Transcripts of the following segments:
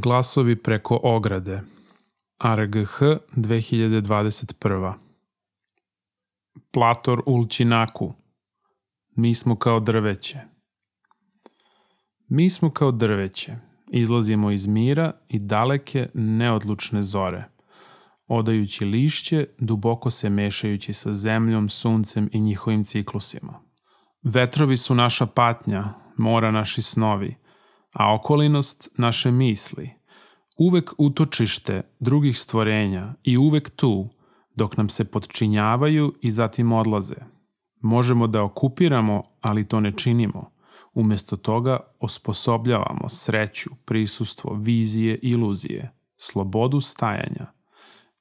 Glasovi preko ograde ARGH 2021. Plator Ulčinaku Mi smo kao drveće. Mi smo kao drveće. Izlazimo iz mira i daleke, neodlučne zore. Odajući lišće, duboko se mešajući sa zemljom, suncem i njihovim ciklusima. Vetrovi su naša patnja, mora naši snovi – a okolinost naše misli, uvek utočište drugih stvorenja i uvek tu, dok nam se podčinjavaju i zatim odlaze. Možemo da okupiramo, ali to ne činimo. Umesto toga osposobljavamo sreću, prisustvo, vizije, iluzije, slobodu stajanja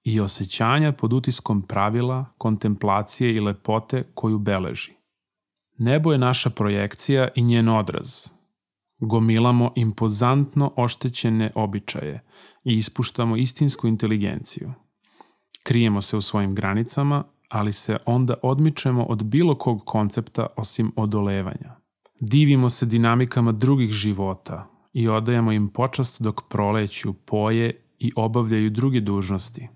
i osjećanja pod utiskom pravila, kontemplacije i lepote koju beleži. Nebo je naša projekcija i njen odraz, Gomilamo impozantno oštećene običaje i ispuštamo istinsku inteligenciju. Krijemo se u svojim granicama, ali se onda odmičemo od bilo kog koncepta osim odolevanja. Divimo se dinamikama drugih života i odajemo im počast dok proleću, poje i obavljaju druge dužnosti.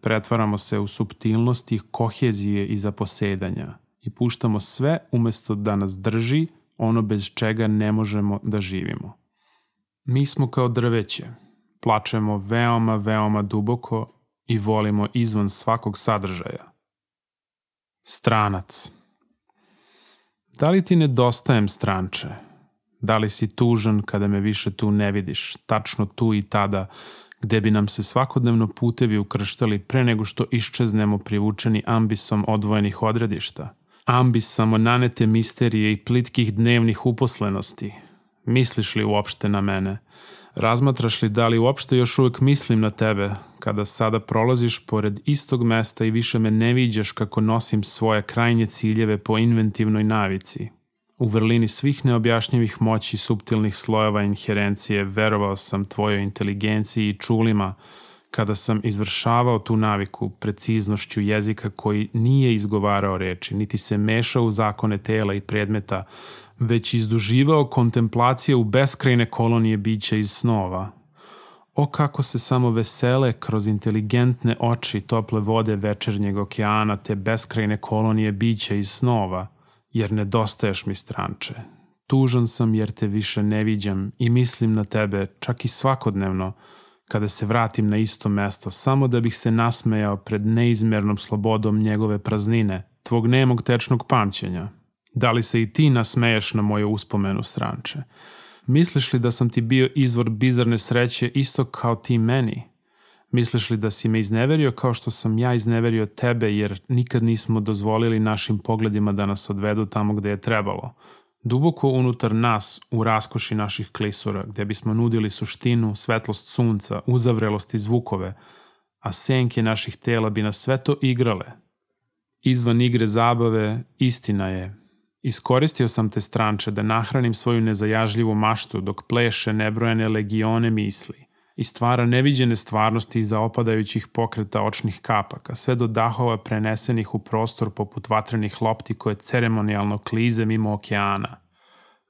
Pretvaramo se u subtilnosti kohezije i zaposedanja i puštamo sve umesto da nas drži ono bez čega ne možemo da živimo. Mi smo kao drveće, plačemo veoma, veoma duboko i volimo izvan svakog sadržaja. Stranac Da li ti nedostajem stranče? Da li si tužan kada me više tu ne vidiš, tačno tu i tada, gde bi nam se svakodnevno putevi ukrštali pre nego što iščeznemo privučeni ambisom odvojenih odredišta? Ambis samo nanete misterije i plitkih dnevnih uposlenosti. Misliš li uopšte na mene? Razmatraš li da li uopšte još uvek mislim na tebe, kada sada prolaziš pored istog mesta i više me ne viđaš kako nosim svoje krajnje ciljeve po inventivnoj navici? U vrlini svih neobjašnjivih moći subtilnih slojeva inherencije verovao sam tvojoj inteligenciji i čulima, kada sam izvršavao tu naviku preciznošću jezika koji nije izgovarao reči, niti se mešao u zakone tela i predmeta, već izduživao kontemplacije u beskrajne kolonije bića iz snova. O kako se samo vesele kroz inteligentne oči tople vode večernjeg okeana te beskrajne kolonije bića iz snova, jer nedostaješ mi stranče. Tužan sam jer te više ne viđam i mislim na tebe čak i svakodnevno, kada se vratim na isto mesto, samo da bih se nasmejao pred neizmernom slobodom njegove praznine, tvog nemog tečnog pamćenja. Da li se i ti nasmeješ na moju uspomenu stranče? Misliš li da sam ti bio izvor bizarne sreće isto kao ti meni? Misliš li da si me izneverio kao što sam ja izneverio tebe jer nikad nismo dozvolili našim pogledima da nas odvedu tamo gde je trebalo? Duboko unutar nas, u raskoši naših klisura, gde bismo nudili suštinu, svetlost sunca, uzavrelost i zvukove, a senke naših tela bi nas sve to igrale. Izvan igre zabave, istina je, iskoristio sam te stranče da nahranim svoju nezajažljivu maštu dok pleše nebrojene legione misli i stvara neviđene stvarnosti iza opadajućih pokreta očnih kapaka, sve do dahova prenesenih u prostor poput vatrenih lopti koje ceremonijalno klize mimo okeana.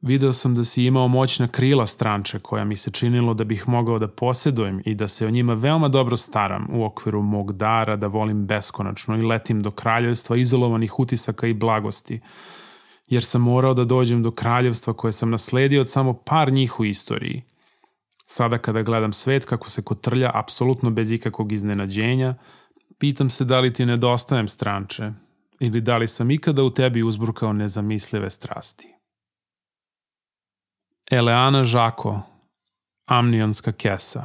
Video sam da si imao moćna krila stranče koja mi se činilo da bih mogao da posjedujem i da se o njima veoma dobro staram u okviru mog dara da volim beskonačno i letim do kraljevstva izolovanih utisaka i blagosti, jer sam morao da dođem do kraljevstva koje sam nasledio od samo par njih u istoriji – Sada kada gledam svet kako se kotrlja apsolutno bez ikakvog iznenađenja, pitam se da li ti nedostajem stranče ili da li sam ikada u tebi uzbrukao nezamislive strasti. Eleana Žako, Amnionska kesa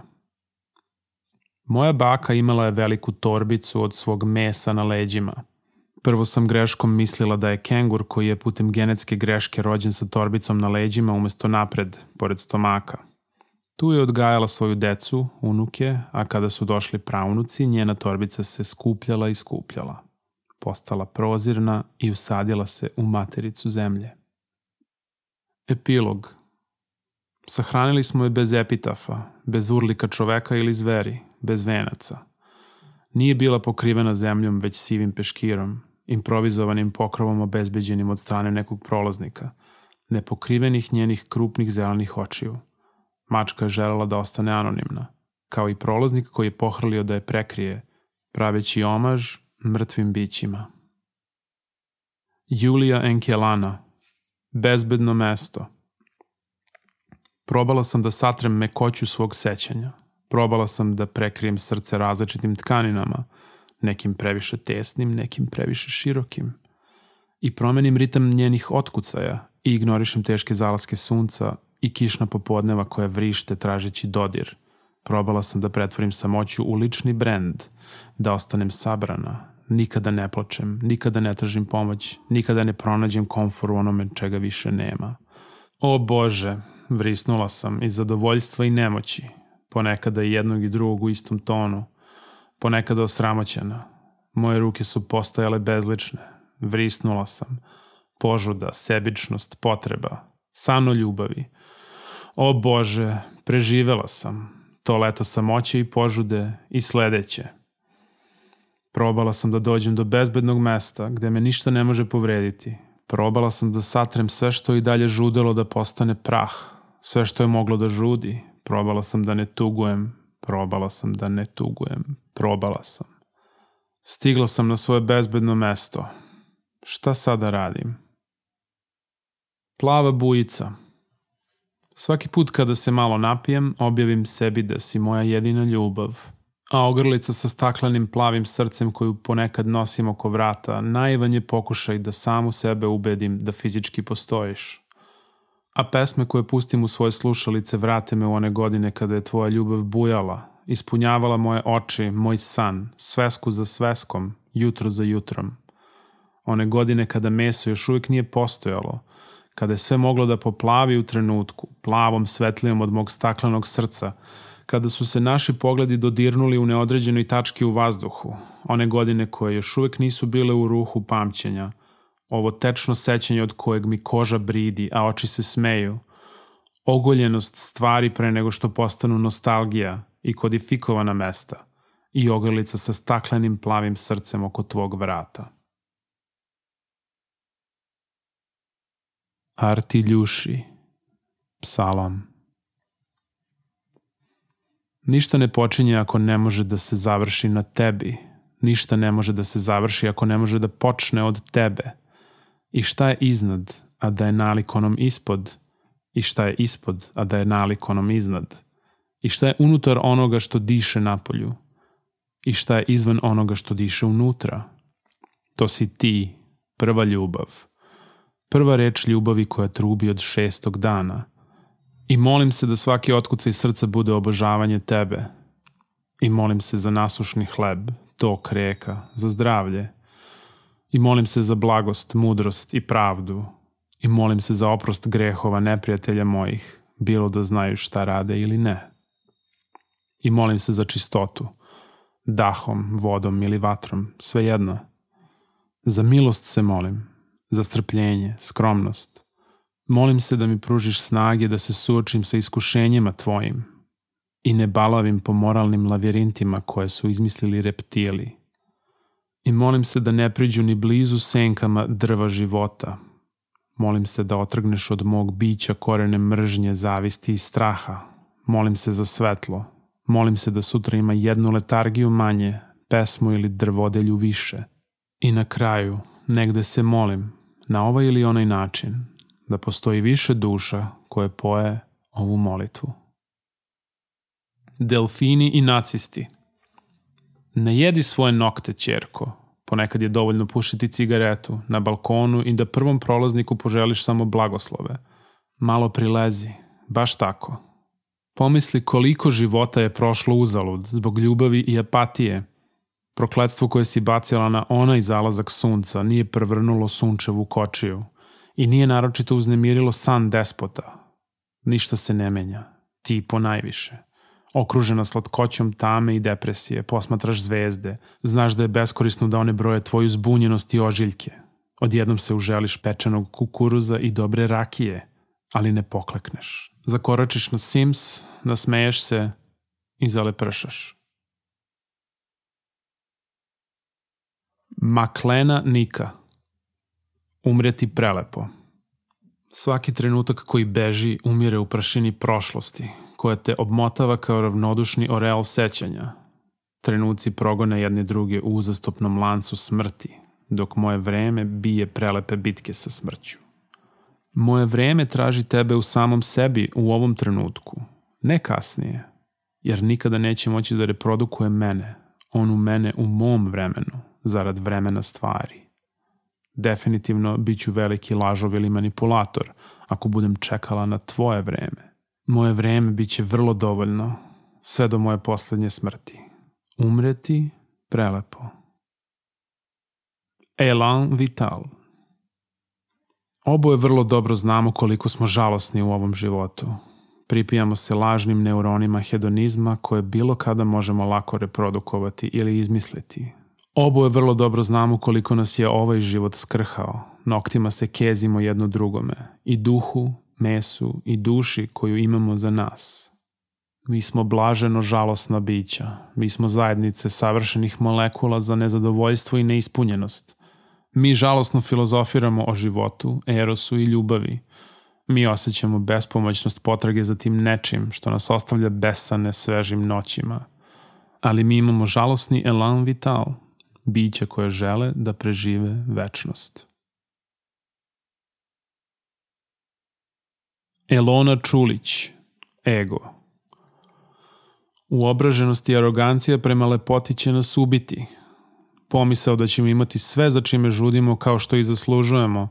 Moja baka imala je veliku torbicu od svog mesa na leđima. Prvo sam greškom mislila da je kengur koji je putem genetske greške rođen sa torbicom na leđima umesto napred, pored stomaka – Tu je odgajala svoju decu, unuke, a kada su došli praunuci, njena torbica se skupljala i skupljala. Postala prozirna i usadila se u matericu zemlje. Epilog Sahranili smo je bez epitafa, bez urlika čoveka ili zveri, bez venaca. Nije bila pokrivena zemljom, već sivim peškirom, improvizovanim pokrovom obezbeđenim od strane nekog prolaznika, nepokrivenih njenih krupnih zelenih očiju – Mačka je želela da ostane anonimna, kao i prolaznik koji je pohrlio da je prekrije, praveći omaž mrtvim bićima. Julija Enkelana Bezbedno mesto Probala sam da satrem mekoću svog sećanja. Probala sam da prekrijem srce različitim tkaninama, nekim previše tesnim, nekim previše širokim. I promenim ritam njenih otkucaja i ignorišem teške zalaske sunca i kišna popodneva koja vrište tražeći dodir. Probala sam da pretvorim samoću u lični brend, da ostanem sabrana, nikada ne plačem, nikada ne tražim pomoć, nikada ne pronađem komfor u onome čega više nema. O Bože, vrisnula sam iz zadovoljstva i nemoći, ponekada i jednog i drugog u istom tonu, ponekada osramoćena. Moje ruke su postajale bezlične, vrisnula sam, požuda, sebičnost, potreba, sano ljubavi. O Bože, preživela sam, to leto samoće i požude i sledeće – Probala sam da dođem do bezbednog mesta gde me ništa ne može povrediti. Probala sam da satrem sve što i dalje žudelo da postane prah, sve što je moglo da žudi. Probala sam da ne tugujem, probala sam da ne tugujem, probala sam. Stigla sam na svoje bezbedno mesto. Šta sada radim? Plava bujica. Svaki put kada se malo napijem, objavim sebi da si moja jedina ljubav – a ogrlica sa staklenim plavim srcem koju ponekad nosim oko vrata, naivan je pokušaj da samu sebe ubedim da fizički postojiš. A pesme koje pustim u svoje slušalice vrate me u one godine kada je tvoja ljubav bujala, ispunjavala moje oči, moj san, svesku za sveskom, jutro za jutrom. One godine kada meso još uvijek nije postojalo, kada je sve moglo da poplavi u trenutku, plavom svetlijom od mog staklenog srca, kada su se naši pogledi dodirnuli u neodređenoj tački u vazduhu, one godine koje još uvek nisu bile u ruhu pamćenja, ovo tečno sećanje od kojeg mi koža bridi, a oči se smeju, ogoljenost stvari pre nego što postanu nostalgija i kodifikovana mesta i ogrlica sa staklenim plavim srcem oko tvog vrata. Arti Ljuši Psalam Ništa ne počinje ako ne može da se završi na tebi. Ništa ne može da se završi ako ne može da počne od tebe. I šta je iznad, a da je nalik onom ispod? I šta je ispod, a da je nalik onom iznad? I šta je unutar onoga što diše napolju? I šta je izvan onoga što diše unutra? To si ti, prva ljubav. Prva reč ljubavi koja trubi od šestog dana – I molim se da svaki otkucaj srca bude obožavanje tebe. I molim se za nasušni hleb, tok reka, za zdravlje. I molim se za blagost, mudrost i pravdu. I molim se za oprost grehova neprijatelja mojih, bilo da znaju šta rade ili ne. I molim se za čistotu, dahom, vodom ili vatrom, svejedno. Za milost se molim, za strpljenje, skromnost, Molim se da mi pružiš snage da se suočim sa iskušenjima tvojim i ne balavim po moralnim lavirintima koje su izmislili reptili. I molim se da ne priđu ni blizu senkama drva života. Molim se da otrgneš od mog bića korene mržnje, zavisti i straha. Molim se za svetlo. Molim se da sutra ima jednu letargiju manje, pesmu ili drvodelju više. I na kraju, negde se molim, na ovaj ili onaj način, da postoji više duša koje poje ovu molitvu. Delfini i nacisti Ne jedi svoje nokte, čerko. Ponekad je dovoljno pušiti cigaretu na balkonu i da prvom prolazniku poželiš samo blagoslove. Malo prilezi, baš tako. Pomisli koliko života je prošlo uzalud zbog ljubavi i apatije. Prokledstvo koje si bacila na onaj zalazak sunca nije prevrnulo sunčevu kočiju – i nije naročito uznemirilo san despota. Ništa se ne menja, ti po najviše. Okružena slatkoćom tame i depresije, posmatraš zvezde, znaš da je beskorisno da one broje tvoju zbunjenost i ožiljke. Odjednom se uželiš pečenog kukuruza i dobre rakije, ali ne poklekneš. Zakoračiš na Sims, nasmeješ se i zalepršaš. Maklena Nika – Umreti prelepo. Svaki trenutak koji beži umire u prašini prošlosti, koja te obmotava kao ravnodušni oreal sećanja. Trenuci progone jedni druge u uzastopnom lancu smrti, dok moje vreme bije prelepe bitke sa smrću. Moje vreme traži tebe u samom sebi u ovom trenutku, ne kasnije, jer nikada neće moći da reprodukuje mene, on u mene u mom vremenu, zarad vremena stvari. Definitivno bit ću veliki lažov ili manipulator ako budem čekala na tvoje vreme. Moje vreme bit će vrlo dovoljno, sve do moje poslednje smrti. Umreti prelepo. Elan vital. Oboje vrlo dobro znamo koliko smo žalosni u ovom životu. Pripijamo se lažnim neuronima hedonizma koje bilo kada možemo lako reprodukovati ili izmisliti. Oboje vrlo dobro znamo koliko nas je ovaj život skrhao. Noktima se kezimo jedno drugome. I duhu, mesu i duši koju imamo za nas. Mi smo blaženo žalosna bića. Mi smo zajednice savršenih molekula za nezadovoljstvo i neispunjenost. Mi žalosno filozofiramo o životu, erosu i ljubavi. Mi osjećamo bespomoćnost potrage za tim nečim što nas ostavlja besane svežim noćima. Ali mi imamo žalosni elan vital, biće koje žele da prežive večnost. Elona Čulić, ego. Uobraženost i arogancija prema lepoti će nas ubiti, pomisao da ćemo imati sve za čime žudimo kao što i zaslužujemo,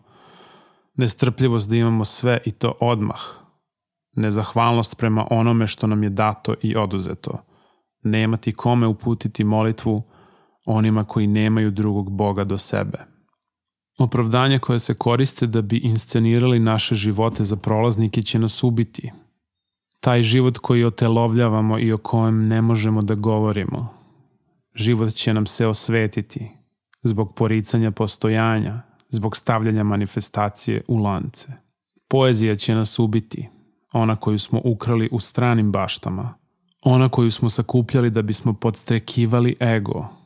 nestrpljivost da imamo sve i to odmah, nezahvalnost prema onome što nam je dato i oduzeto, nemati kome uputiti molitvu onima koji nemaju drugog Boga do sebe. Opravdanja koje se koriste da bi inscenirali naše živote za prolaznike će nas ubiti. Taj život koji otelovljavamo i o kojem ne možemo da govorimo, život će nam se osvetiti zbog poricanja postojanja, zbog stavljanja manifestacije u lance. Poezija će nas ubiti, ona koju smo ukrali u stranim baštama, ona koju smo sakupljali da bismo podstrekivali ego,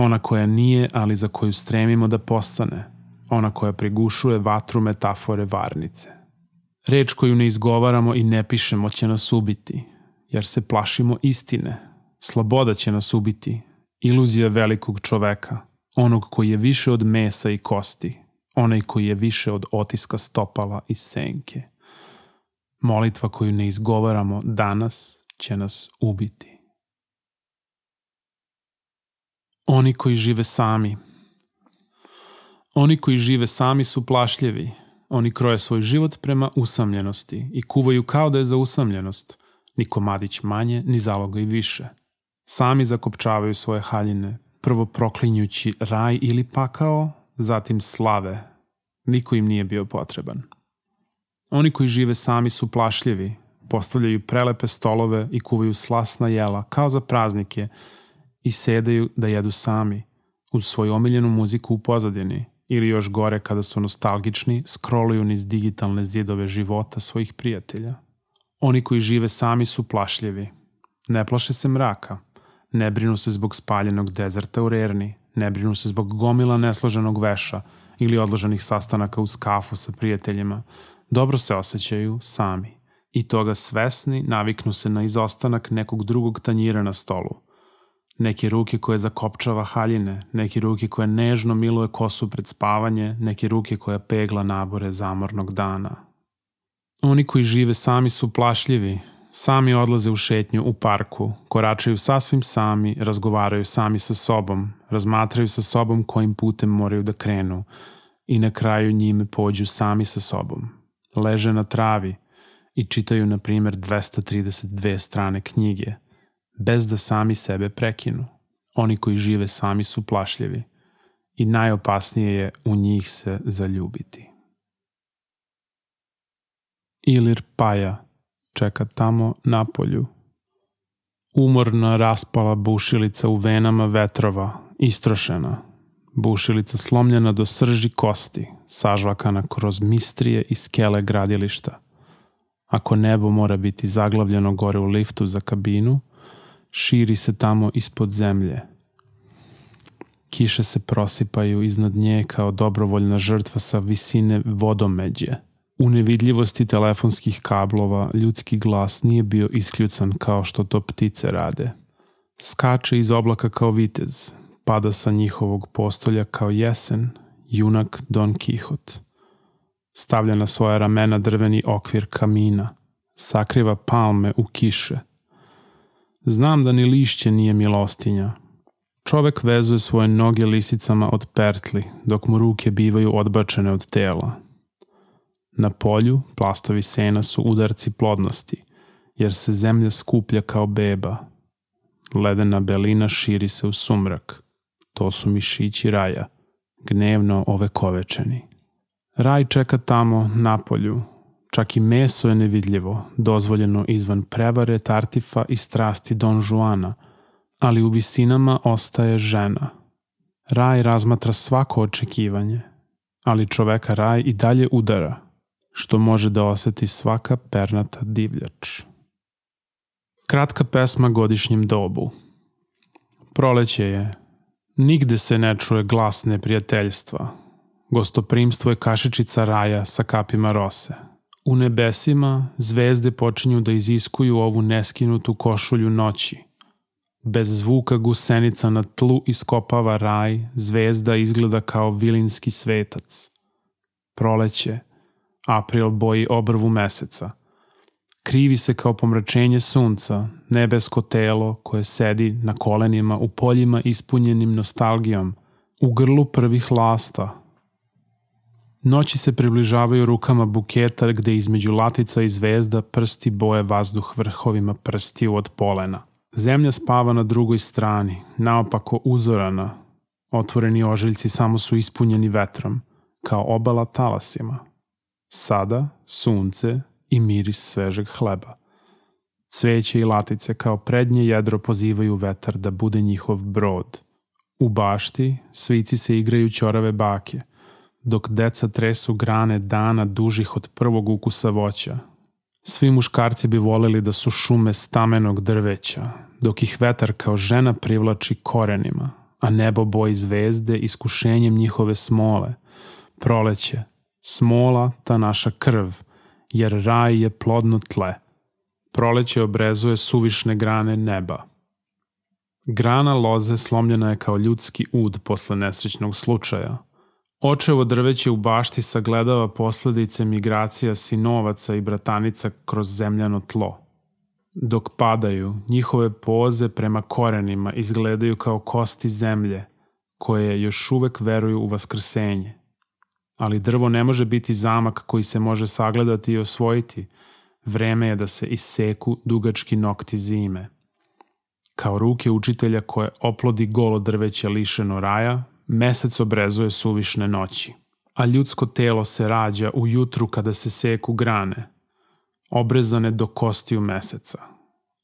ona koja nije, ali za koju stremimo da postane, ona koja prigušuje vatru metafore varnice. Reč koju ne izgovaramo i ne pišemo će nas ubiti, jer se plašimo istine. Sloboda će nas ubiti, Iluzija velikog čoveka, onog koji je više od mesa i kosti, onaj koji je više od otiska stopala i senke. Molitva koju ne izgovaramo danas će nas ubiti. Oni koji žive sami. Oni koji žive sami su plašljivi. Oni kroje svoj život prema usamljenosti i kuvaju kao da je za usamljenost. Ni komadić manje, ni zaloga i više – Sami zakopčavaju svoje haljine, prvo proklinjući raj ili pakao, zatim slave. Niko im nije bio potreban. Oni koji žive sami su plašljivi, postavljaju prelepe stolove i kuvaju slasna jela kao za praznike i sedaju da jedu sami, uz svoju omiljenu muziku u pozadini ili još gore kada su nostalgični, skroluju niz digitalne zidove života svojih prijatelja. Oni koji žive sami su plašljivi. Ne plaše se mraka – Ne brinu se zbog spaljenog dezerta u Rerni, ne brinu se zbog gomila nesloženog veša ili odloženih sastanaka uz kafu sa prijateljima. Dobro se osjećaju sami. I toga svesni naviknu se na izostanak nekog drugog tanjira na stolu. Neke ruke koje zakopčava haljine, neke ruke koje nežno miluje kosu pred spavanje, neke ruke koje pegla nabore zamornog dana. Oni koji žive sami su plašljivi, Sami odlaze u šetnju u parku, koračaju sasvim sami, razgovaraju sami sa sobom, razmatraju sa sobom kojim putem moraju da krenu i na kraju njime pođu sami sa sobom. Leže na travi i čitaju, na primer, 232 strane knjige, bez da sami sebe prekinu. Oni koji žive sami su plašljivi i najopasnije je u njih se zaljubiti. Ilir Paja čeka tamo na polju. Umorna raspala bušilica u venama vetrova, istrošena. Bušilica slomljena do srži kosti, sažvakana kroz mistrije i skele gradilišta. Ako nebo mora biti zaglavljeno gore u liftu za kabinu, širi se tamo ispod zemlje. Kiše se prosipaju iznad nje kao dobrovoljna žrtva sa visine vodomeđe – U nevidljivosti telefonskih kablova ljudski glas nije bio iskljucan kao što to ptice rade. Skače iz oblaka kao vitez, pada sa njihovog postolja kao jesen, junak Don Quixote. Stavlja na svoja ramena drveni okvir kamina, sakriva palme u kiše. Znam da ni lišće nije milostinja. Čovek vezuje svoje noge lisicama od pertli, dok mu ruke bivaju odbačene od tela. Na polju plastovi sena su udarci plodnosti, jer se zemlja skuplja kao beba. Ledena belina širi se u sumrak. To su mišići raja, gnevno ovekovečeni. Raj čeka tamo, na polju. Čak i meso je nevidljivo, dozvoljeno izvan prevare, tartifa i strasti Don Juana, ali u visinama ostaje žena. Raj razmatra svako očekivanje, ali čoveka raj i dalje udara, što može da oseti svaka pernata divljač. Kratka pesma godišnjem dobu. Proleće je. Nigde se ne čuje glas neprijateljstva. Gostoprimstvo je kašičica raja sa kapima rose. U nebesima zvezde počinju da iziskuju ovu neskinutu košulju noći. Bez zvuka gusenica na tlu iskopava raj, zvezda izgleda kao vilinski svetac. Proleće, april boji obrvu meseca – krivi se kao pomračenje sunca, nebesko telo koje sedi na kolenima u poljima ispunjenim nostalgijom, u grlu prvih lasta. Noći se približavaju rukama buketa gde između latica i zvezda prsti boje vazduh vrhovima prstiju od polena. Zemlja spava na drugoj strani, naopako uzorana. Otvoreni ožiljci samo su ispunjeni vetrom, kao obala talasima. Sada sunce i miris svežeg hleba. Cveće i latice kao prednje jedro pozivaju vetar da bude njihov brod. U bašti svici se igraju ćorave bake, dok deca tresu grane dana dužih od prvog ukusa voća. Svi muškarci bi voleli da su šume stamenog drveća, dok ih vetar kao žena privlači korenima, a nebo boji zvezde iskušenjem njihove smole. Proleće, smola ta naša krv – jer raj je plodno tle. Proleće obrezuje suvišne grane neba. Grana loze slomljena je kao ljudski ud posle nesrećnog slučaja. Očevo drveće u bašti sagledava posledice migracija sinovaca i bratanica kroz zemljano tlo. Dok padaju, njihove poze prema korenima izgledaju kao kosti zemlje, koje još uvek veruju u vaskrsenje ali drvo ne može biti zamak koji se može sagledati i osvojiti. Vreme je da se iseku dugački nokti zime. Kao ruke učitelja koje oplodi golo drveće lišeno raja, mesec obrezuje suvišne noći. A ljudsko telo se rađa u jutru kada se seku grane, obrezane do kostiju meseca.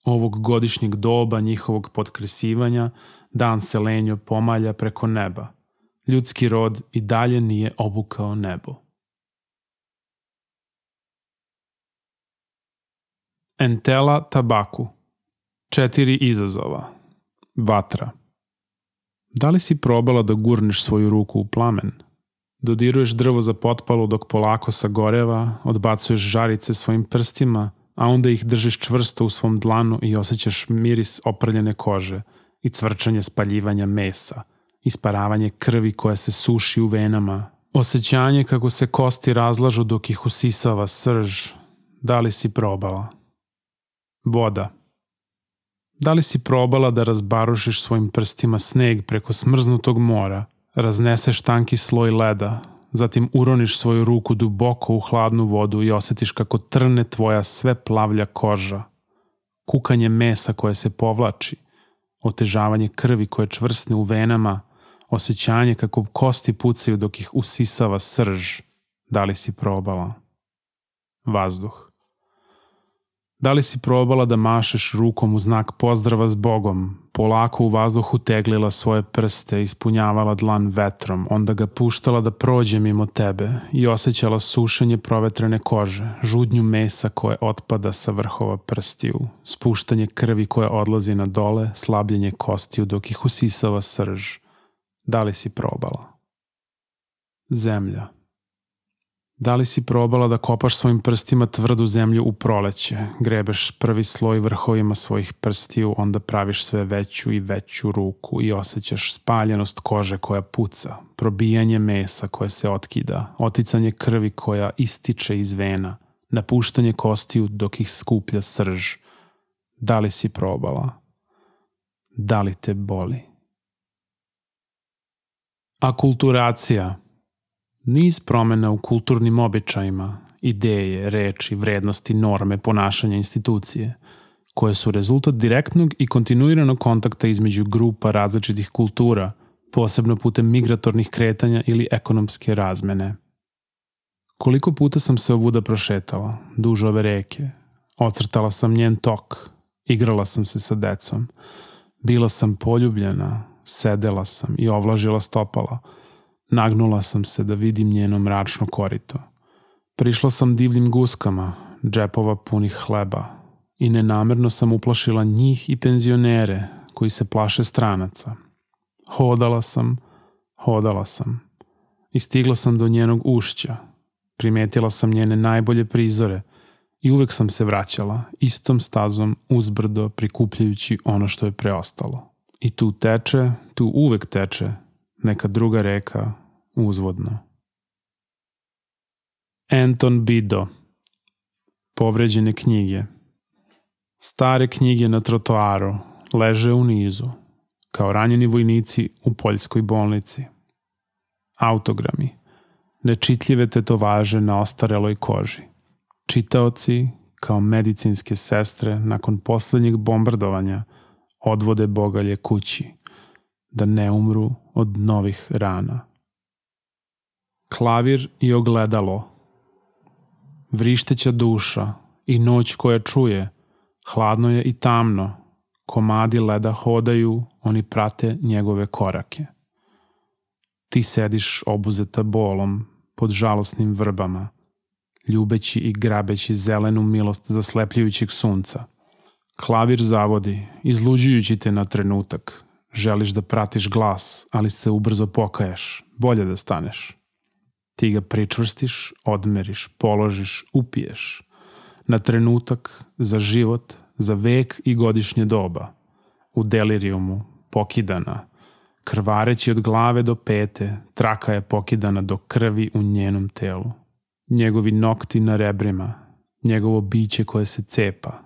Ovog godišnjeg doba njihovog potkresivanja dan se lenjo pomalja preko neba – ljudski rod i dalje nije obukao nebo. Entela tabaku. Četiri izazova. Vatra. Da li si probala da gurneš svoju ruku u plamen? Dodiruješ drvo za potpalu dok polako sagoreva, odbacuješ žarice svojim prstima, a onda ih držiš čvrsto u svom dlanu i osjećaš miris oprljene kože i cvrčanje spaljivanja mesa – isparavanje krvi koja se suši u venama, osjećanje kako se kosti razlažu dok ih usisava srž, da li si probala? Voda. Da li si probala da razbarušiš svojim prstima sneg preko smrznutog mora, razneseš tanki sloj leda, zatim uroniš svoju ruku duboko u hladnu vodu i osetiš kako trne tvoja sve plavlja koža, kukanje mesa koje se povlači, otežavanje krvi koje čvrsne u venama, osjećanje kako kosti pucaju dok ih usisava srž. Da li si probala? Vazduh. Da li si probala da mašeš rukom u znak pozdrava s Bogom, polako u vazduhu teglila svoje prste, ispunjavala dlan vetrom, onda ga puštala da prođe mimo tebe i osjećala sušenje provetrene kože, žudnju mesa koje otpada sa vrhova prstiju, spuštanje krvi koje odlazi na dole, slabljenje kostiju dok ih usisava srž – Da li si probala? Zemlja. Da li si probala da kopaš svojim prstima tvrdu zemlju u proleće, grebeš prvi sloj vrhovima svojih prstiju, onda praviš sve veću i veću ruku i osjećaš spaljenost kože koja puca, probijanje mesa koje se otkida, oticanje krvi koja ističe iz vena, napuštanje kostiju dok ih skuplja srž. Da li si probala? Da li te boli? Akulturacija Niz promena u kulturnim običajima, ideje, reči, vrednosti, norme, ponašanja institucije, koje su rezultat direktnog i kontinuiranog kontakta između grupa različitih kultura, posebno putem migratornih kretanja ili ekonomske razmene. Koliko puta sam se ovuda prošetala, duž ove reke, ocrtala sam njen tok, igrala sam se sa decom, bila sam poljubljena, sedela sam i ovlažila stopala – Nagnula sam se da vidim njeno mračno korito. Prišla sam divljim guskama, džepova punih hleba i nenamerno sam uplašila njih i penzionere koji se plaše stranaca. Hodala sam, hodala sam i stigla sam do njenog ušća. Primetila sam njene najbolje prizore i uvek sam se vraćala istom stazom uzbrdo prikupljajući ono što je preostalo. I tu teče, tu uvek teče neka druga reka uzvodno. Anton Bido Povređene knjige Stare knjige na trotoaru leže u nizu, kao ranjeni vojnici u poljskoj bolnici. Autogrami Nečitljive tetovaže na ostareloj koži. Čitaoci, kao medicinske sestre, nakon poslednjeg bombardovanja, odvode bogalje kući, da ne umru od novih rana. Klavir i ogledalo, vrišteća duša i noć koja čuje, hladno je i tamno, komadi leda hodaju, oni prate njegove korake. Ti sediš obuzeta bolom, pod žalosnim vrbama, ljubeći i grabeći zelenu milost zaslepljujućeg sunca. Klavir zavodi, izluđujući te na trenutak, Želiš da pratiš glas, ali se ubrzo pokaješ. Bolje da staneš. Ti ga pričvrstiš, odmeriš, položiš, upiješ. Na trenutak, za život, za vek i godišnje doba. U delirijumu, pokidana, krvareći od glave do pete, traka je pokidana do krvi u njenom telu. Njegovi nokti na rebrima, njegovo biće koje se cepa,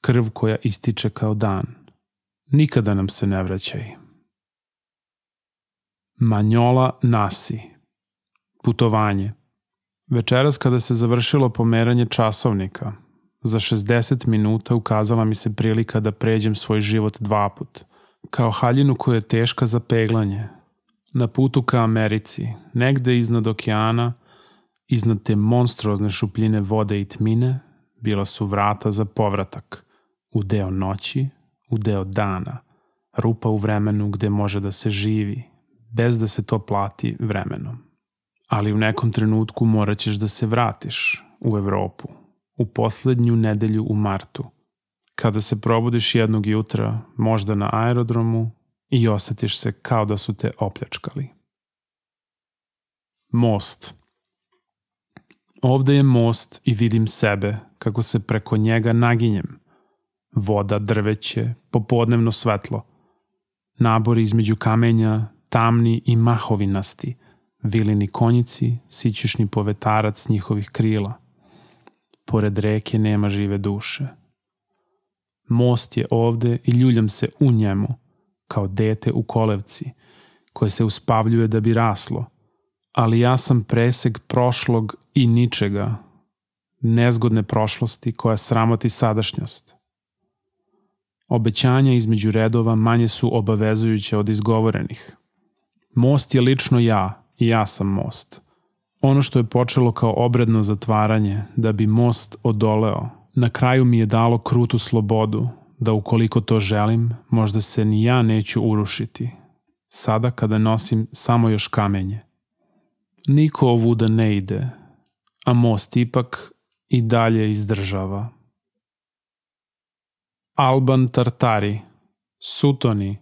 krv koja ističe kao dan – Nikada nam se ne vraćaj. Manjola Nasi Putovanje Večeras kada se završilo pomeranje časovnika, za 60 minuta ukazala mi se prilika da pređem svoj život dva put, kao haljinu koja je teška za peglanje, na putu ka Americi, negde iznad okeana, iznad te monstruozne šupljine vode i tmine, bila su vrata za povratak, u deo noći u deo dana, rupa u vremenu gde može da se živi, bez da se to plati vremenom. Ali u nekom trenutku morat ćeš da se vratiš u Evropu, u poslednju nedelju u martu, kada se probudiš jednog jutra, možda na aerodromu, i osetiš se kao da su te opljačkali. Most Ovde je most i vidim sebe kako se preko njega naginjem, voda, drveće, popodnevno svetlo. Nabori između kamenja, tamni i mahovinasti, vilini konjici, sićušni povetarac njihovih krila. Pored reke nema žive duše. Most je ovde i ljuljam se u njemu, kao dete u kolevci, koje se uspavljuje da bi raslo, ali ja sam preseg prošlog i ničega, nezgodne prošlosti koja sramoti sadašnjost. Obećanja između redova manje su obavezujuće od izgovorenih. Most je lično ja i ja sam most. Ono što je počelo kao obredno zatvaranje da bi most odoleo, na kraju mi je dalo krutu slobodu da ukoliko to želim, možda se ni ja neću urušiti. Sada kada nosim samo još kamenje. Niko ovuda ne ide, a most ipak i dalje izdržava. Alban Tartari, Sutoni.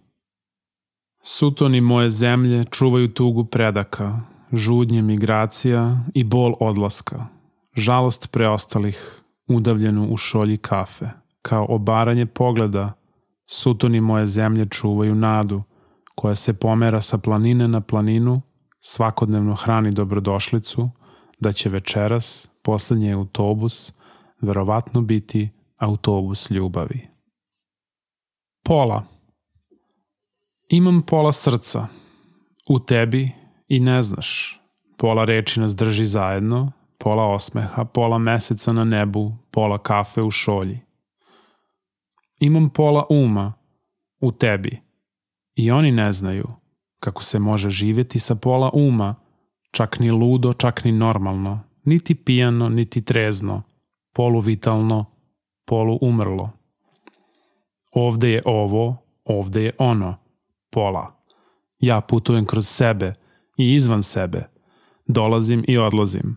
Sutoni moje zemlje čuvaju tugu predaka, žudnje migracija i bol odlaska, žalost preostalih udavljenu u šolji kafe, kao obaranje pogleda, sutoni moje zemlje čuvaju nadu, koja se pomera sa planine na planinu, svakodnevno hrani dobrodošlicu, da će večeras, poslednji autobus, verovatno biti autobus ljubavi. Pola Imam pola srca, u tebi i ne znaš. Pola reči nas drži zajedno, pola osmeha, pola meseca na nebu, pola kafe u šolji. Imam pola uma u tebi i oni ne znaju kako se može živjeti sa pola uma, čak ni ludo, čak ni normalno, niti pijano, niti trezno, poluvitalno, polu umrlo. Ovde je ovo, ovde je ono, pola. Ja putujem kroz sebe i izvan sebe. Dolazim i odlazim.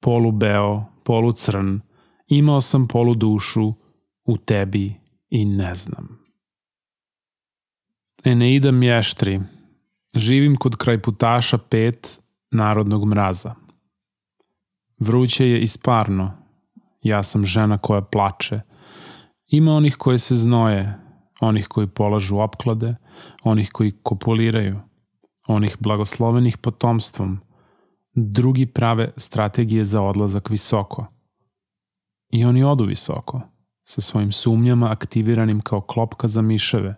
Polu beo, polu crn. Imao sam polu dušu u tebi i ne znam. Eneida Mještri. Živim kod kraj putaša pet narodnog mraza. Vruće je isparno. Ja sam žena koja plače. Ima onih koje se znoje, onih koji polažu opklade, onih koji kopuliraju, onih blagoslovenih potomstvom, drugi prave strategije za odlazak visoko. I oni odu visoko, sa svojim sumnjama aktiviranim kao klopka za miševe.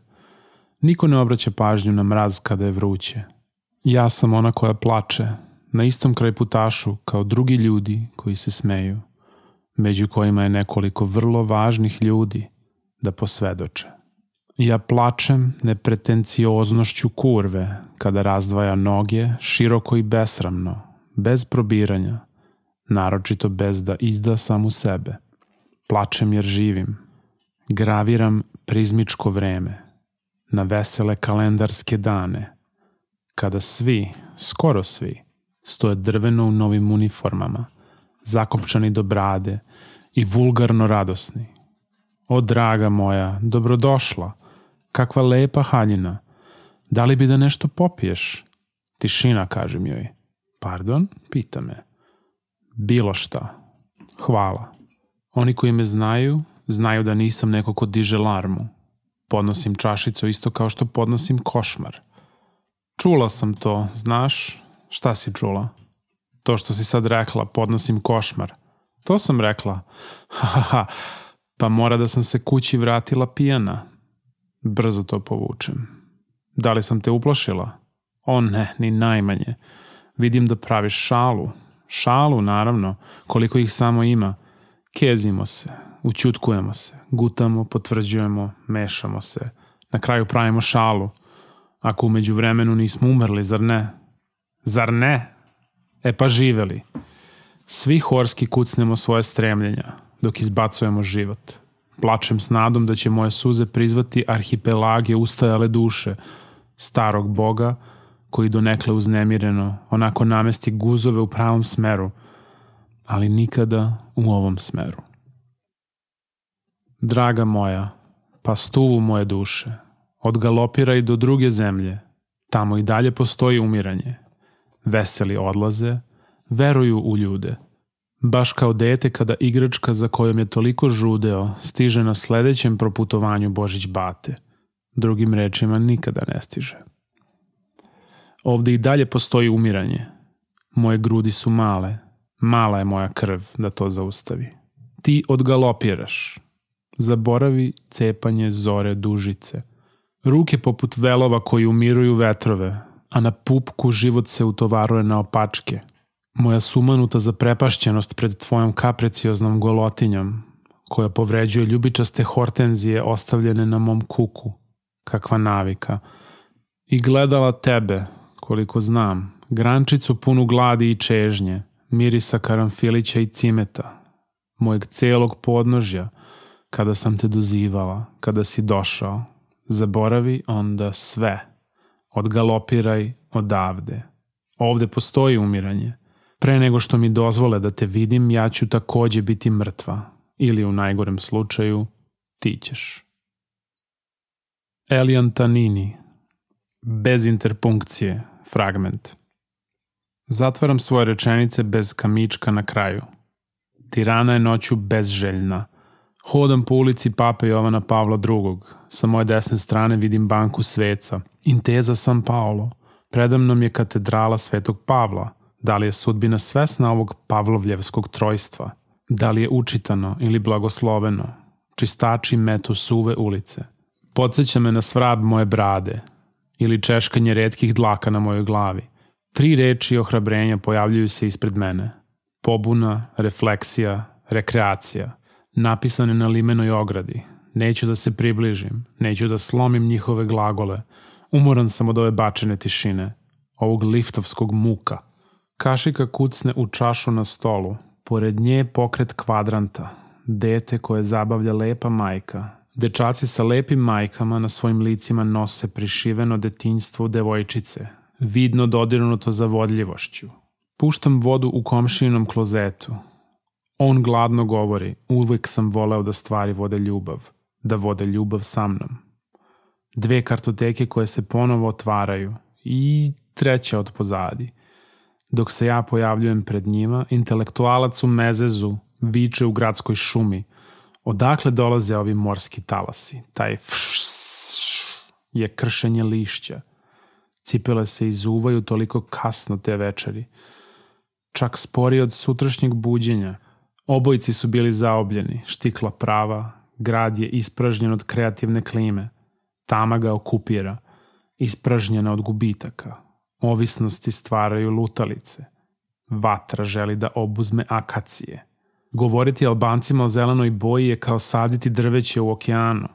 Niko ne obraća pažnju na mraz kada je vruće. Ja sam ona koja plače, na istom kraj putašu kao drugi ljudi koji se smeju, među kojima je nekoliko vrlo važnih ljudi da posvedoče. Ja plačem nepretencioznošću kurve kada razdvaja noge široko i besramno, bez probiranja, naročito bez da izda samu sebe. Plačem jer živim. Graviram prizmičko vreme, na vesele kalendarske dane, kada svi, skoro svi, stoje drveno u novim uniformama, zakopčani do brade i vulgarno radosni. O draga moja, dobrodošla – kakva lepa haljina. Da li bi da nešto popiješ? Tišina, kažem joj. Pardon, pita me. Bilo šta. Hvala. Oni koji me znaju, znaju da nisam neko ko diže larmu. Podnosim čašicu isto kao što podnosim košmar. Čula sam to, znaš? Šta si čula? To što si sad rekla, podnosim košmar. To sam rekla. Ha, ha. Pa mora da sam se kući vratila pijana, Brzo to povučem. Da li sam te uplašila? O ne, ni najmanje. Vidim da praviš šalu. Šalu, naravno, koliko ih samo ima. Kezimo se, učutkujemo se, gutamo, potvrđujemo, mešamo se. Na kraju pravimo šalu. Ako umeđu vremenu nismo umrli, zar ne? Zar ne? E pa živeli. Svi horski kucnemo svoje stremljenja, dok izbacujemo život. Plačem s nadom da će moje suze prizvati arhipelage ustajale duše, starog boga, koji donekle uznemireno onako namesti guzove u pravom smeru, ali nikada u ovom smeru. Draga moja, pa stuvu moje duše, odgalopiraj do druge zemlje, tamo i dalje postoji umiranje. Veseli odlaze, veruju u ljude – Baš kao dete kada igračka za kojom je toliko žudeo stiže na sledećem proputovanju Božić bate. Drugim rečima nikada ne stiže. Ovde i dalje postoji umiranje. Moje grudi su male. Mala je moja krv da to zaustavi. Ti odgalopiraš. Zaboravi cepanje zore dužice. Ruke poput velova koji umiruju vetrove, a na pupku život se utovaruje na opačke – moja sumanuta zaprepašćenost pred tvojom kaprecioznom golotinjom, koja povređuje ljubičaste hortenzije ostavljene na mom kuku, kakva navika, i gledala tebe, koliko znam, grančicu punu gladi i čežnje, mirisa karamfilića i cimeta, mojeg celog podnožja, kada sam te dozivala, kada si došao, zaboravi onda sve, odgalopiraj odavde. Ovde postoji umiranje, Pre nego što mi dozvole da te vidim, ja ću takođe biti mrtva. Ili u najgorem slučaju, ti ćeš. Elian Tanini Bez interpunkcije, fragment. Zatvaram svoje rečenice bez kamička na kraju. Tirana je noću bezželjna. Hodam po ulici Pape Jovana Pavla II. Sa moje desne strane vidim banku sveca. Inteza San Paolo. Predamnom je katedrala Svetog Pavla. Da li je sudbina svesna ovog Pavlovljevskog trojstva? Da li je učitano ili blagosloveno? Čistači metu suve ulice. Podseća me na svrab moje brade ili češkanje redkih dlaka na mojoj glavi. Tri reči ohrabrenja pojavljuju se ispred mene. Pobuna, refleksija, rekreacija. Napisane na limenoj ogradi. Neću da se približim, neću da slomim njihove glagole. Umoran sam od ove bačene tišine, ovog liftovskog muka. Kašika kucne u čašu na stolu. Pored nje pokret kvadranta. Dete koje zabavlja lepa majka. Dečaci sa lepim majkama na svojim licima nose prišiveno detinjstvo devojčice, vidno dodirnuto zavodljivošću. Puštam vodu u komšinom klozetu. On gladno govori, uvek sam voleo da stvari vode ljubav, da vode ljubav sa mnom. Dve kartoteke koje se ponovo otvaraju i treća od pozadi. Dok se ja pojavljujem pred njima, intelektualac u mezezu viče u gradskoj šumi. Odakle dolaze ovi morski talasi? Taj fš je kršenje lišća. Cipele se izuvaju toliko kasno te večeri. Čak spori od sutrašnjeg buđenja. Obojici su bili zaobljeni, štikla prava, grad je ispražnjen od kreativne klime. Tama ga okupira, ispražnjena od gubitaka. Ovisnosti stvaraju lutalice. Vatra želi da obuzme akacije. Govoriti Albancima o zelenoj boji je kao saditi drveće u okeanu.